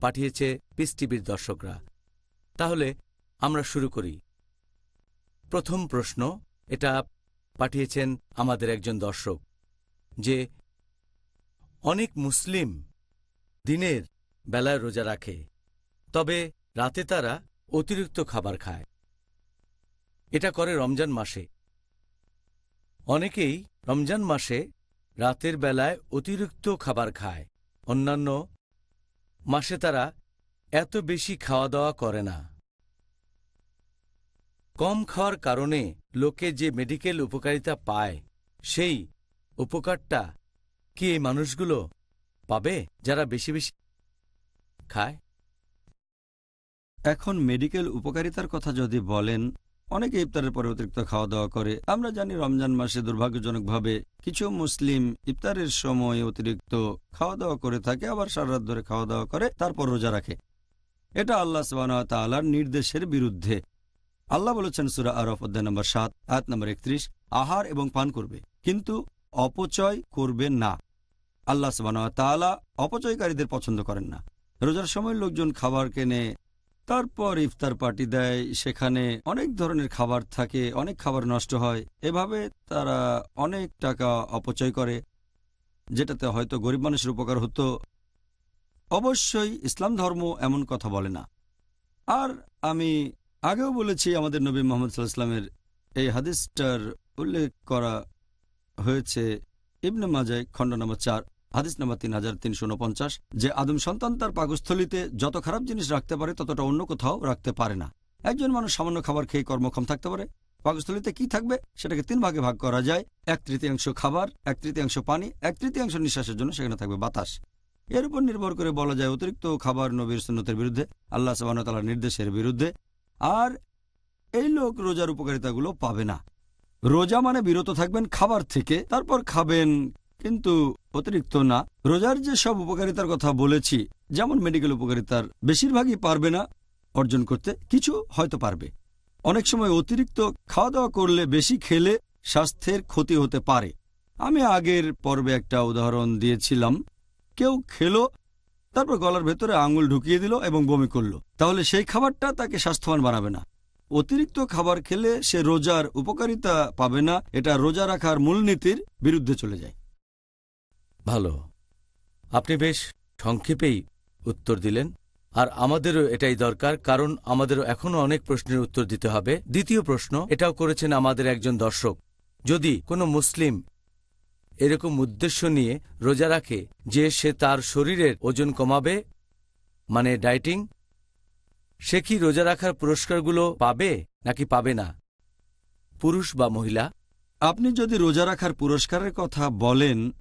পাঠিয়েছে পিস টিভির দর্শকরা। তাহলে আমরা শুরু করি। প্রথম প্রশ্ন এটা পাঠিয়েছেন আমাদের একজন দর্শক যে অনেক মুসলিম দিনের বেলায় রোজা রাখে, তবে রাতে তারা অতিরিক্ত খাবার খায়। এটা করে রমজান মাসে। অনেকেই রমজান মাসে রাতের বেলায় অতিরিক্ত খাবার খায়। অন্যান্য মাসে তারা এত বেশি খাওয়া দাওয়া করে না। কম খাওয়ার কারণে লোকে যে মেডিকেল উপকারিতা পায়, সেই উপকারটা কি এই মানুষগুলো পাবে যারা বেশি বেশি খায়? এখন মেডিকেল উপকারিতার কথা যদি বলেন, অনেকে ইফতারের পরে অতিরিক্ত খাওয়া দাওয়া করে। আমরা জানি রমজান মাসে দুর্ভাগ্যজনকভাবে কিছু মুসলিম ইফতারের সময় অতিরিক্ত খাওয়া দাওয়া করে থাকে, আবার সারা রাত ধরে খাওয়া দাওয়া করে, তারপর রোজা রাখে। এটা আল্লাহ তাআলার নির্দেশের বিরুদ্ধে। আল্লাহ বলেছেন সুরা আরফ অধ্যায় নম্বর সাত, আয়াত নম্বর একত্রিশ, আহার এবং পান করবে। কিন্তু অপচয় করবে না। আল্লাহ তাআলা অপচয়কারীদের পছন্দ করেন না। রোজার সময় লোকজন খাবার কেনে, তারপর ইফতার পার্টি দেয়, সেখানে অনেক ধরনের খাবার থাকে, অনেক খাবার নষ্ট হয়। এভাবে তারা অনেক টাকা অপচয় করে, যেটাতে হয়তো গরিব মানুষের উপকার হতো। অবশ্যই ইসলাম ধর্ম এমন কথা বলে না। আর আমি আগেও বলেছি আমাদের নবী মোহাম্মদ সাল্লাহ ইসলামের এই হাদিসটার উল্লেখ করা হয়েছে ইবনে মাজায় খণ্ড নম্বর চার, হাদিস নম্বর তিন হাজার তিনশো উনপঞ্চাশ, যে আদম সন্তান তার পাকস্থলিতে যত খারাপ জিনিস রাখতে পারে, ততটা অন্য কোথাও রাখতে পারে না। একজন মানুষ সামান্য খাবার খেয়ে কর্মক্ষম থাকতে পারে। পাকস্থলিতে কি থাকবে? সেটাকে তিন ভাগে ভাগ করা যায়। এক তৃতীয়াংশ খাবার, এক তৃতীয়াংশ পানি, এক তৃতীয়াংশ নিঃশ্বাসের জন্য সেখানে থাকবে বাতাস। এর উপর নির্ভর করে বলা যায় অতিরিক্ত খাবার নবীর সুন্নতের বিরুদ্ধে, আল্লাহ সাবানতালার নির্দেশের বিরুদ্ধে। আর এই লোক রোজার উপকারিতাগুলো পাবে না। রোজা মানে বিরত থাকবেন খাবার থেকে, তারপর খাবেন, কিন্তু অতিরিক্ত না। রোজার যে সব উপকারিতার কথা বলেছি, যেমন মেডিকেল উপকারিতার বেশিরভাগই পারবে না অর্জন করতে, কিছু হয়তো পারবে। অনেক সময় অতিরিক্ত খাওয়া দাওয়া করলে বেশি খেলে স্বাস্থ্যের ক্ষতি হতে পারে। আমি আগের পর্বে একটা উদাহরণ দিয়েছিলাম। কেউ খেলো, তারপর গলার ভেতরে আঙুল ঢুকিয়ে দিল এবং বমি করল। তাহলে সেই খাবারটা তাকে স্বাস্থ্যবান বানাবে না। অতিরিক্ত খাবার খেলে সে রোজার উপকারিতা পাবে না, এটা রোজা রাখার মূলনীতির বিরুদ্ধে চলে যায়। ভালো। আপনি বেশ সংক্ষেপেই উত্তর দিলেন, আর আমাদেরও এটাই দরকার, কারণ আমাদেরও এখনও অনেক প্রশ্নের উত্তর দিতে হবে। দ্বিতীয় প্রশ্ন, এটাও করেছেন আমাদের একজন দর্শক, যদি কোনো মুসলিম এরকম উদ্দেশ্য নিয়ে রোজা রাখে যে সে তার শরীরের ওজন কমাবে মানে ডায়েটিং সে কি রোজা রাখার পুরস্কারগুলো পাবে নাকি পাবে না? পুরুষ বা মহিলা? আপনি যদি রোজা রাখার পুরস্কারের কথা বলেন,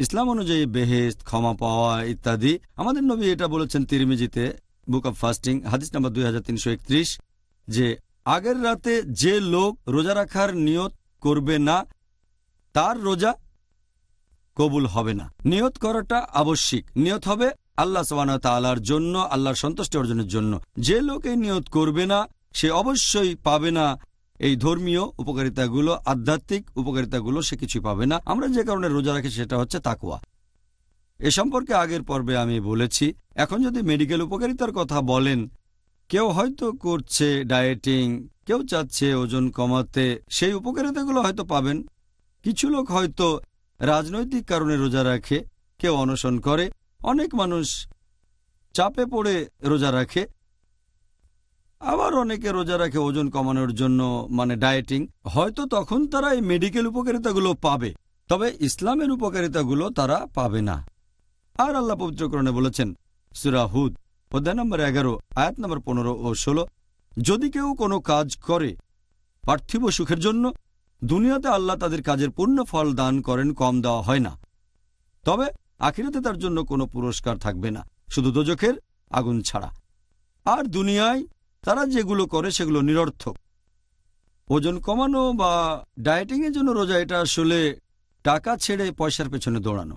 ইসলাম অনুযায়ী বেহেস্ত ক্ষমা পাওয়া ইত্যাদি, আমাদের নবী এটা বলেছেন তিরমিজিতে, বুক অব ফাস্টিং, হাদিস নাম্বার দুই হাজার তিনশো একত্রিশ, যে আগের রাতে যে লোক রোজা রাখার নিয়ত করবে না, তার রোজা কবুল হবে না। নিয়ত করাটা আবশ্যিক। নিয়ত হবে আল্লাহ সবানা তালার জন্য, আল্লাহর সন্তুষ্টি অর্জনের জন্য। যে লোক নিয়ত করবে না, সে অবশ্যই পাবে না। এই ধর্মীয় উপকারিতাগুলো, আধ্যাত্মিক উপকারিতাগুলো সে কিছুই পাবে না। আমরা যে কারণে রোজা রাখি সেটা হচ্ছে তাকুয়া এ সম্পর্কে আগের পর্বে আমি বলেছি, এখন যদি মেডিকেল উপকারিতার কথা বলেন, কেউ হয়তো করছে ডায়েটিং, কেউ চাচ্ছে ওজন কমাতে, সেই উপকারিতাগুলো হয়তো পাবেন। কিছু লোক হয়তো রাজনৈতিক কারণে রোজা রাখে, কেউ অনশন করে অনেক মানুষ চাপে পড়ে রোজা রাখে। আবার অনেকে রোজা রাখে ওজন কমানোর জন্য মানে ডায়েটিং হয়তো তখন তারা এই মেডিকেল উপকারিতাগুলো পাবে, তবে ইসলামের উপকারিতাগুলো তারা পাবে না। আর আল্লাহ পবিত্রকরণে বলেছেন সুরাহুদ অধ্যায় নম্বর এগারো, আয়াত নম্বর পনেরো ও ষোলো, যদি কেউ কোনো কাজ করে পার্থিব সুখের জন্য, দুনিয়াতে আল্লাহ তাদের কাজের পূর্ণ ফল দান করেন, কম দেওয়া হয় না। তবে আখিরাতে তার জন্য কোনো পুরস্কার থাকবে না, শুধু দোজখের আগুন ছাড়া। আর দুনিয়ায় তারা যেগুলো করে সেগুলো নিরর্থক। ওজন কমানো বা ডায়েটিংয়ের জন্য রোজা, এটা আসলে টাকা ছেড়ে পয়সার পেছনে দৌড়ানো।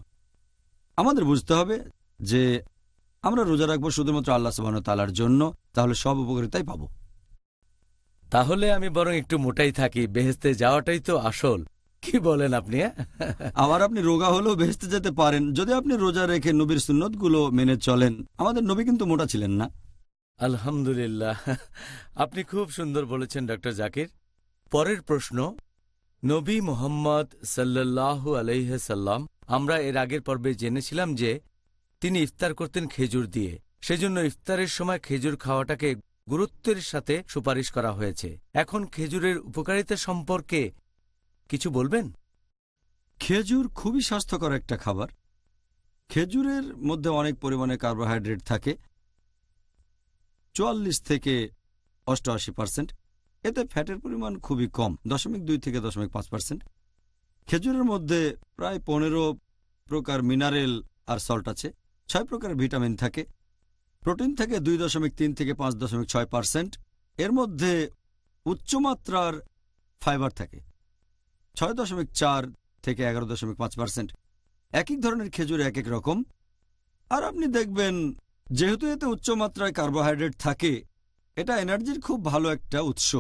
আমাদের বুঝতে হবে যে আমরা রোজা রাখব শুধুমাত্র আল্লাহ সুবাহ তালার জন্য, তাহলে সব উপকারিতাই পাবো। তাহলে আমি বরং একটু মোটাই থাকি বেহেস্তে যাওয়াটাই তো আসল। কি বলেন আপনি হ্যাঁ? আবার আপনি রোগা হলেও ভেস্তে যেতে পারেন যদি আপনি রোজা রেখে নবীর সুন্নতগুলো মেনে চলেন। আমাদের নবী কিন্তু মোটা ছিলেন না। আলহামদুলিল্লাহ। আপনি খুব সুন্দর বলেছেন ডক্টর জাকির। পরের প্রশ্ন নবী মোহাম্মদ সাল্লাল্লাহু আলাইসাল্লাম আমরা এর আগের পর্বে জেনেছিলাম যে তিনি ইফতার করতেন খেজুর দিয়ে। সেজন্য ইফতারের সময় খেজুর খাওয়াটাকে গুরুত্বের সাথে সুপারিশ করা হয়েছে। এখন খেজুরের উপকারিতা সম্পর্কে কিছু বলবেন? খেজুর খুবই স্বাস্থ্যকর একটা খাবার। খেজুরের মধ্যে অনেক পরিমাণে কার্বোহাইড্রেট থাকে। চুয়াল্লিশ থেকে অষ্টআশি পার্সেন্ট। এতে ফ্যাটের পরিমাণ খুবই কম, দশমিক দুই থেকে দশমিক পাঁচ পার্সেন্ট। খেজুরের মধ্যে প্রায় পনেরো প্রকার মিনারেল আর সল্ট আছে। ছয় প্রকার ভিটামিন থাকে। প্রোটিন থাকে দুই দশমিক তিন থেকে পাঁচ দশমিক ছয় পার্সেন্ট। এর মধ্যে উচ্চমাত্রার ফাইবার থাকে। ছয় দশমিক চার থেকে এগারো দশমিক পাঁচ পার্সেন্ট। এক এক ধরনের খেজুর এক এক রকম। আর আপনি দেখবেন, যেহেতু এতে উচ্চমাত্রায় কার্বোহাইড্রেট থাকে, এটা এনার্জির খুব ভালো একটা উৎস।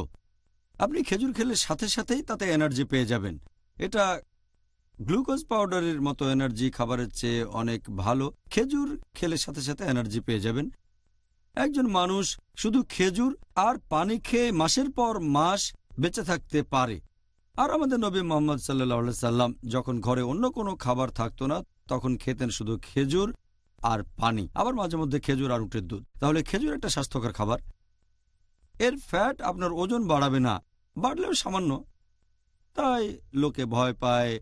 আপনি খেজুর খেলে সাথে সাথেই তাতে এনার্জি পেয়ে যাবেন। এটা গ্লুকোজ পাউডারের মতো এনার্জি খাবারের চেয়ে অনেক ভালো। খেজুর খেলে সাথে সাথে এনার্জি পেয়ে যাবেন। একজন মানুষ শুধু খেজুর আর পানি খেয়ে মাসের পর মাস বেঁচে থাকতে পারে। আর আমাদের নবী মোহাম্মদ সাল্লাহ সাল্লাম যখন ঘরে অন্য কোনো খাবার থাকতো না, তখন খেতেন শুধু খেজুর আর পানি, আবার মাঝে মধ্যে খেজুর আর উটের দুধ। তাহলে খেজুর একটা স্বাস্থ্যকর খাবার। এর ফ্যাট আপনার ওজন বাড়াবে না, বাড়লেও সামান্য। তাই লোকে ভয় পায়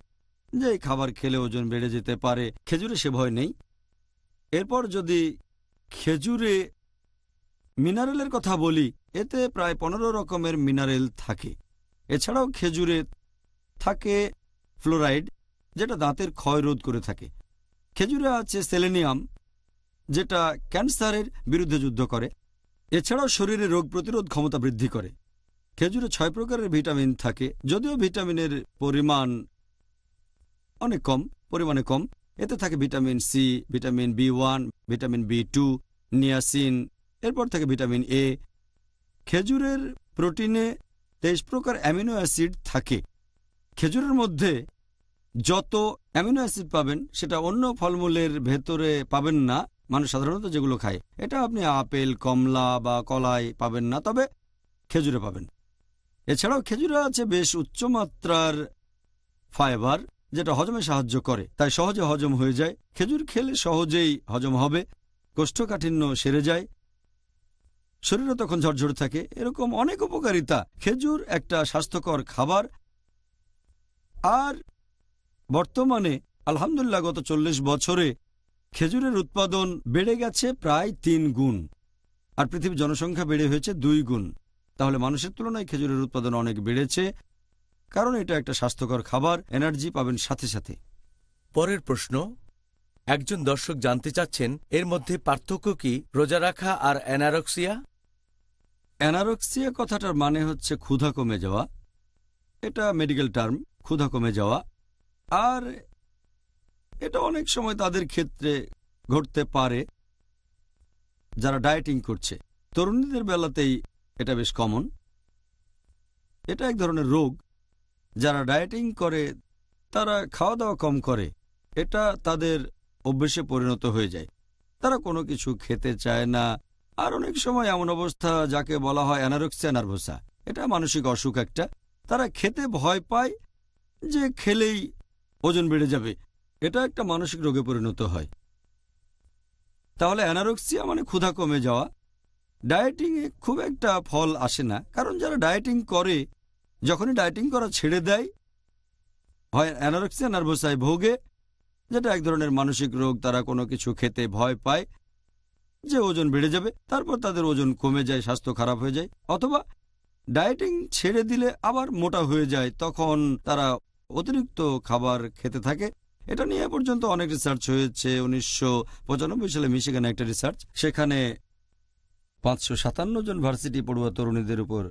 যে খাবার খেলে ওজন বেড়ে যেতে পারে, খেজুরে সে ভয় নেই। এরপর যদি খেজুরে মিনারেলের কথা বলি, এতে প্রায় পনেরো রকমের মিনারেল থাকে। এছাড়াও খেজুরে থাকে ফ্লোরাইড, যেটা দাঁতের ক্ষয় রোধ করে থাকে। খেজুরে আছে সেলেনিয়াম, যেটা ক্যান্সারের বিরুদ্ধে যুদ্ধ করে। এছাড়াও শরীরে রোগ প্রতিরোধ ক্ষমতা বৃদ্ধি করে। খেজুরে ছয় প্রকারের ভিটামিন থাকে, যদিও ভিটামিনের পরিমাণ অনেক কম, পরিমাণে কম। এতে থাকে vitamin C, vitamin B one, vitamin B two, niacin, এরপর থাকে ভিটামিন এ। খেজুরের প্রোটিনে তেইশ প্রকার অ্যামিনো অ্যাসিড থাকে। খেজুরের মধ্যে যত অ্যামিনো অ্যাসিড পাবেন, সেটা অন্য ফলমূলের ভেতরে পাবেন না। মানুষ সাধারণত যেগুলো খায়, এটা আপনি আপেল, কমলা বা কলাই পাবেন না, তবে খেজুরে পাবেন। এছাড়াও খেজুরে আছে বেশ উচ্চমাত্রার ফাইবার, যেটা হজমে সাহায্য করে, তাই সহজে হজম হয়ে যায়। খেজুর খেলে সহজেই হজম হবে, কোষ্ঠকাঠিন্য সেরে যায় শরীরও তখন ঝরঝরে থাকে। এরকম অনেক উপকারিতা। খেজুর একটা স্বাস্থ্যকর খাবার। আর বর্তমানে, আলহামদুলিল্লাহ, গত চল্লিশ বছরে খেজুরের উৎপাদন বেড়ে গেছে প্রায় তিন গুণ। আর পৃথিবীর জনসংখ্যা বেড়ে হয়েছে দুই গুণ। তাহলে মানুষের তুলনায় খেজুরের উৎপাদন অনেক বেড়েছে, কারণ এটা একটা স্বাস্থ্যকর খাবার, এনার্জি পাবেন সাথে সাথে। পরের প্রশ্ন, একজন দর্শক জানতে চাচ্ছেন, এর মধ্যে পার্থক্য কি, রোজা রাখা আর অ্যানারক্সিয়া? অ্যানারক্সিয়া কথাটার মানে হচ্ছে ক্ষুধা কমে যাওয়া। এটা মেডিকেল টার্ম ক্ষুধা কমে যাওয়া। আর এটা অনেক সময় তাদের ক্ষেত্রে ঘটতে পারে, যারা ডায়েটিং করছে। তরুণীদের বেলাতেই এটা বেশ কমন এটা এক ধরনের রোগ। যারা ডায়েটিং করে, তারা খাওয়া দাওয়া কম করে। এটা তাদের অভ্যেসে পরিণত হয়ে যায়। তারা কোনো কিছু খেতে চায় না। আর অনেক সময় এমন অবস্থা যাকে বলা হয় অ্যানারক্সিয়া নার্ভোসা। এটা মানসিক অসুখ একটা। তারা খেতে ভয় পায় যে খেলেই ওজন বেড়ে যাবে। এটা একটা মানসিক রোগে পরিণত হয়। তাহলে অ্যানারক্সিয়া মানে ক্ষুধা কমে যাওয়া। ডায়েটিংয়ে খুব একটা ফল আসে না। কারণ যারা ডায়েটিং করে, যখনই ডায়েটিং করা ছেড়ে দেয়, হয় অ্যানারক্সিয়া নার্ভোসায় ভোগে, যেটা এক ধরনের মানসিক রোগ, তারা কোনো কিছু খেতে ভয় পায়। যে ওজন বেড়ে যাবে, তারপর তাদের ওজন কমে যায়, স্বাস্থ্য খারাপ হয়ে যায়। অথবা ডায়েটিং ছেড়ে দিলে আবার মোটা হয়ে যায়, তখন তারা অতিরিক্ত খাবার খেতে থাকে। এটা নিয়ে পর্যন্ত অনেক রিসার্চ হয়েছে। উনিশশো পঁচানব্বই সালে মিশিগানে একটা রিসার্চ সেখানে পাঁচশো সাতান্ন জন ভার্সিটি পড়ুয়া তরুণীদের উপর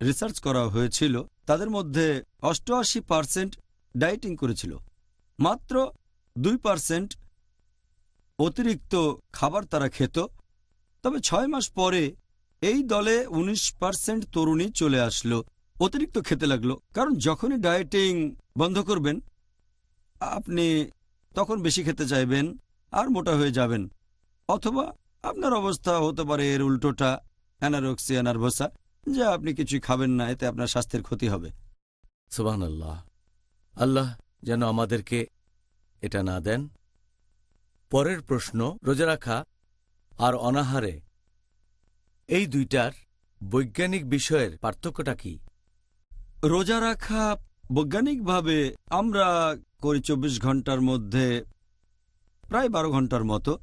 রিসার্চ করা হয়েছিল। তাদের মধ্যে অষ্টআশি পার্সেন্ট ডায়েটিং করেছিল। মাত্র দুই পার্সেন্ট অতিরিক্ত খাবার তারা খেত। তবে ছয় মাস পরে এই দলে ১৯ পার্সেন্ট তরুণী চলে আসলো। অতিরিক্ত খেতে লাগল। কারণ যখনই ডায়েটিং বন্ধ করবেন, আপনি তখন বেশি খেতে চাইবেন আর মোটা হয়ে যাবেন। অথবা আপনার অবস্থা হতে পারে এর উল্টোটা অ্যানারক্সিয়া নার্ভোসা যে আপনি কিছুই খাবেন না, এতে আপনার স্বাস্থ্যের ক্ষতি হবে। সুবাহ আল্লাহ আল্লাহ যেন আমাদেরকে এটা না দেন। পরের প্রশ্ন, রোজা রাখা আর অনাহারে, এই দুইটার বৈজ্ঞানিক বিষয়ের পার্থক্যটা কি? রোজা রাখা বৈজ্ঞানিকভাবে আমরা করি চব্বিশ ঘণ্টার মধ্যে প্রায় বারো ঘণ্টার মতো।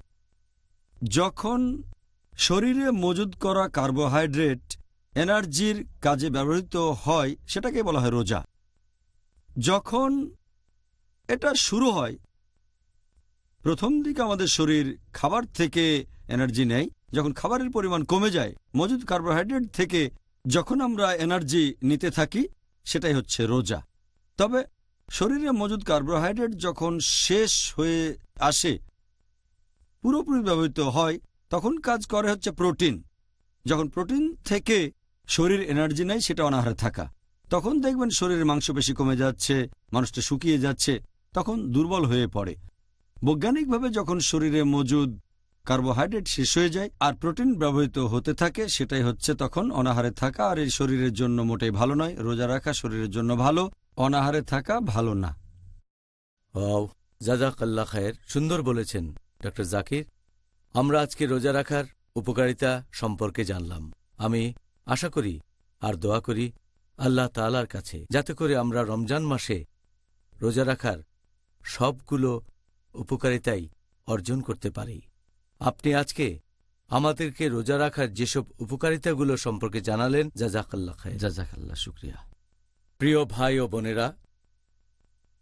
যখন শরীরে মজুদ করা কার্বোহাইড্রেট এনার্জির কাজে ব্যবহৃত হয়, সেটাকে বলা হয় রোজা। যখন এটা শুরু হয় প্রথম দিকে আমাদের শরীর খাবার থেকে এনার্জি নেয়, যখন খাবারের পরিমাণ কমে যায়, মজুদ কার্বোহাইড্রেট থেকে যখন আমরা এনার্জি নিতে থাকি, সেটাই হচ্ছে রোজা। তবে শরীরে মজুদ কার্বোহাইড্রেট যখন শেষ হয়ে আসে, পুরোপুরি ব্যবহৃত হয়, তখন কাজ করে হচ্ছে প্রোটিন। যখন প্রোটিন থেকে শরীর এনার্জি নেয়, সেটা অনাহারে থাকা। তখন দেখবেন শরীরের মাংসপেশি কমে যাচ্ছে, মানুষটা শুকিয়ে যাচ্ছে, তখন দুর্বল হয়ে পড়ে। বৈজ্ঞানিকভাবে যখন শরীরে মজুদ কার্বোহাইড্রেট শেষ হয়ে যায় আর প্রোটিন ব্যবহৃত হতে থাকে, সেটাই হচ্ছে তখন অনাহারে থাকা আর এই শরীরের জন্য মোটেই ভালো নয়। রোজা রাখা শরীরের জন্য ভালো, অনাহারে থাকা ভালো না। ওয়াও জাজাক আল্লাহ খায়ের, সুন্দর বলেছেন, ডক্টর জাকির। আমরা আজকে রোজা রাখার উপকারিতা সম্পর্কে জানলাম। আমি আশা করি আর দোয়া করি আল্লাহ তালার কাছে, যাতে করে আমরা রমজান মাসে রোজা রাখার সবগুলো উপকারিতাই অর্জন করতে পারি। আপনি আজকে আমাদেরকে রোজা রাখার যেসব উপকারিতাগুলো সম্পর্কে জানালেন জাজাকাল্লা খায় জাজাকাল্লাহ শুক্রিয়া। প্রিয় ভাই ও বোনেরা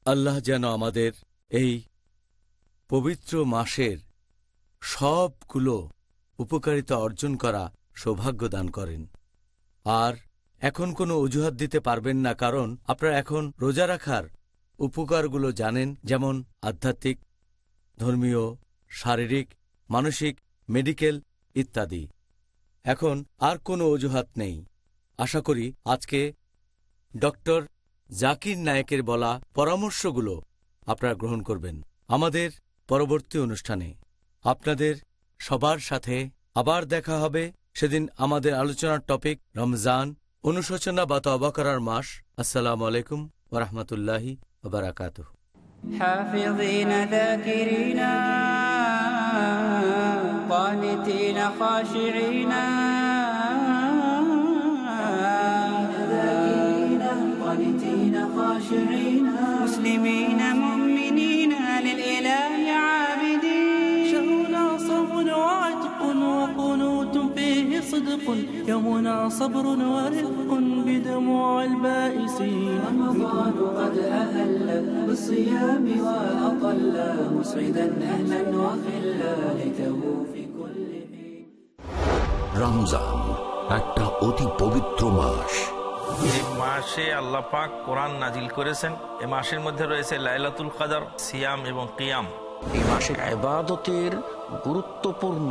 আল্লাহ যেন আমাদের এই পবিত্র মাসের সবগুলো উপকারিতা অর্জন করা সৌভাগ্য দান করেন। আর এখন কোনো অজুহাত দিতে পারবেন না কারণ আপনারা এখন রোজা রাখার উপকারগুলো জানেন যেমন আধ্যাত্মিক ধর্মীয়, শারীরিক, মানসিক, মেডিকেল ইত্যাদি। এখন আর কোনো অজুহাত নেই। আশা করি আজকে ডক্টর জাকির নায়েকের বলা পরামর্শগুলো আপনারা গ্রহণ করবেন আমাদের পরবর্তী অনুষ্ঠানে। আপনাদের সবার সাথে আবার দেখা হবে। সেদিন আমাদের আলোচনার টপিক রমজান, অনুশোচনা বা তবা করার মাস। আসসালামু আলাইকুম ওরহমতুল্লাহি বারাকাত حافظين ذاكرين قانتين خاشعين. ذاكرين قانتين خاشعين. مسلمين مؤمنين. صدق يومنا صبر ورفق بدموع البائسين رمضان قد أهل بالصيام وأطل مسعدا أهلا وخلا ليته في كل حين রমজান একটা অতি পবিত্র মাস এই মাসে আল্লাহ পাক কোরআন নাজিল করেছেন এই মাসের মধ্যে রয়েছে লাইলাতুল কাদার সিয়াম এবং কিয়াম এই মাসে আবাদতের গুরুত্বপূর্ণ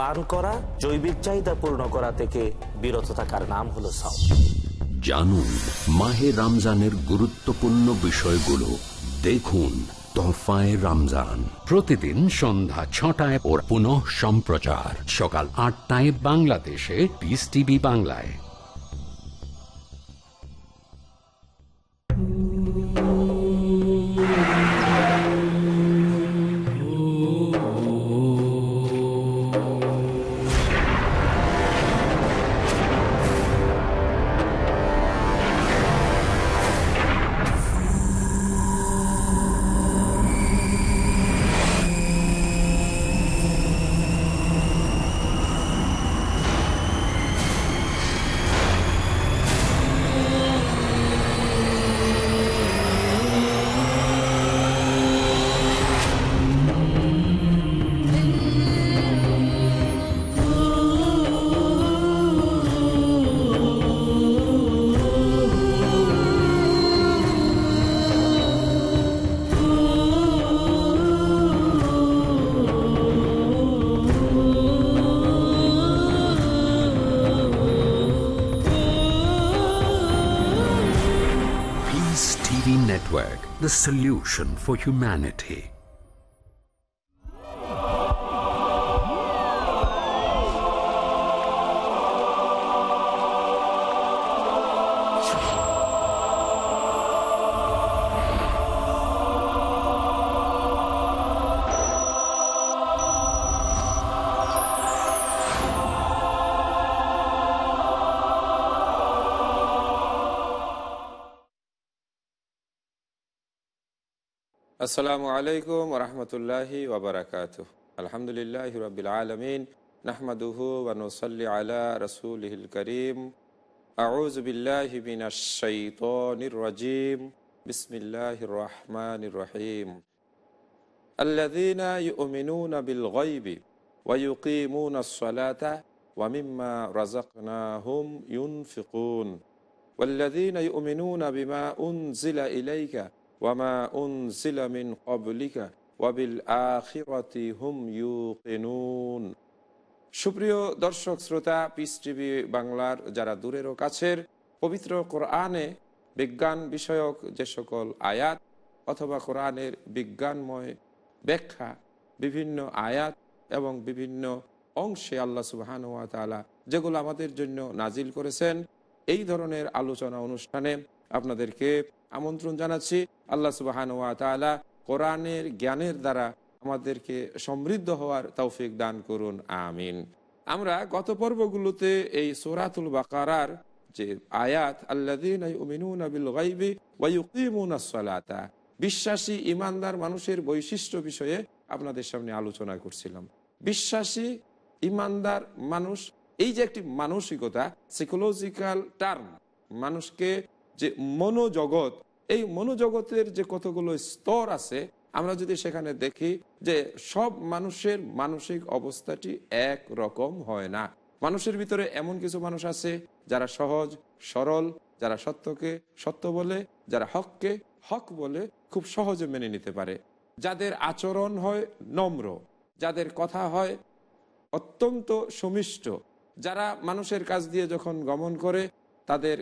পান করা, জৈবিক চাহিদা পূর্ণ করা থেকে বিরত থাকার নাম হলো সাও জানুন মাহে রমজানের গুরুত্বপূর্ণ বিষয়গুলো। দেখুন তোহফায় রমজান। প্রতিদিন সন্ধ্যা ছটায় ওর পুনঃ সম্প্রচার। সকাল আটটায় বাংলাদেশে পিস টিভি বাংলায়। For humanity. আসসালামু আলাইকুম রহমতুল্লাহি ওবরাকাত আলহামদুলিল্লাহ রবিল আলমিন নাহমাদুহু ওয়ানুসাল্লি আলা রসুলহিল করিম আউজ বিল্লাহি বিনাশাইতানির রাজিম বিসমিল্লাহির রহমানির রহিম الذين يؤمنون بالغيب ويقيمون الصلاة ومما رزقناهم ينفقون والذين يؤمنون بما أنزل إليك ওয়ামা উন সিলামিন অবলিকা ওয়াবিল হুম সুপ্রিয় দর্শক, শ্রোতা পিস টিভি বাংলার যারা দূরেরও কাছের, পবিত্র কোরআনে বিজ্ঞান বিষয়ক যে সকল আয়াত অথবা কোরআনের বিজ্ঞানময় ব্যাখ্যা, বিভিন্ন আয়াত এবং বিভিন্ন অংশে আল্লাহ সুবাহান ওয়া তালা যেগুলো আমাদের জন্য নাজিল করেছেন, এই ধরনের আলোচনা অনুষ্ঠানে আপনাদেরকে আমন্ত্রণ জানাচ্ছি। আল্লাহ সুবাহান ওয়া তালা কোরআনের জ্ঞানের দ্বারা আমাদেরকে সমৃদ্ধ হওয়ার তৌফিক দান করুন, আমিন। আমরা গত পর্বগুলোতে এই সোরাতুল বাকারার যে আয়াত আল্লাহ বিশ্বাসী ইমানদার মানুষের বৈশিষ্ট্য বিষয়ে আপনাদের সামনে আলোচনা করছিলাম। বিশ্বাসী ইমানদার মানুষ, এই যে একটি মানসিকতা সাইকোলজিক্যাল টার্ম মানুষকে যে মনোজগৎ, এই মনোজগতের যে কতগুলো স্তর আছে, আমরা যদি সেখানে দেখি যে সব মানুষের মানসিক অবস্থাটি এক রকম হয় না। মানুষের ভিতরে এমন কিছু মানুষ আছে যারা সহজ, সরল, যারা সত্যকে সত্য বলে, যারা হককে হক বলে খুব সহজে মেনে নিতে পারে। যাদের আচরণ হয় নম্র, যাদের কথা হয় অত্যন্ত সুমিষ্ট, যারা মানুষের কাছ দিয়ে যখন গমন করে, তাদের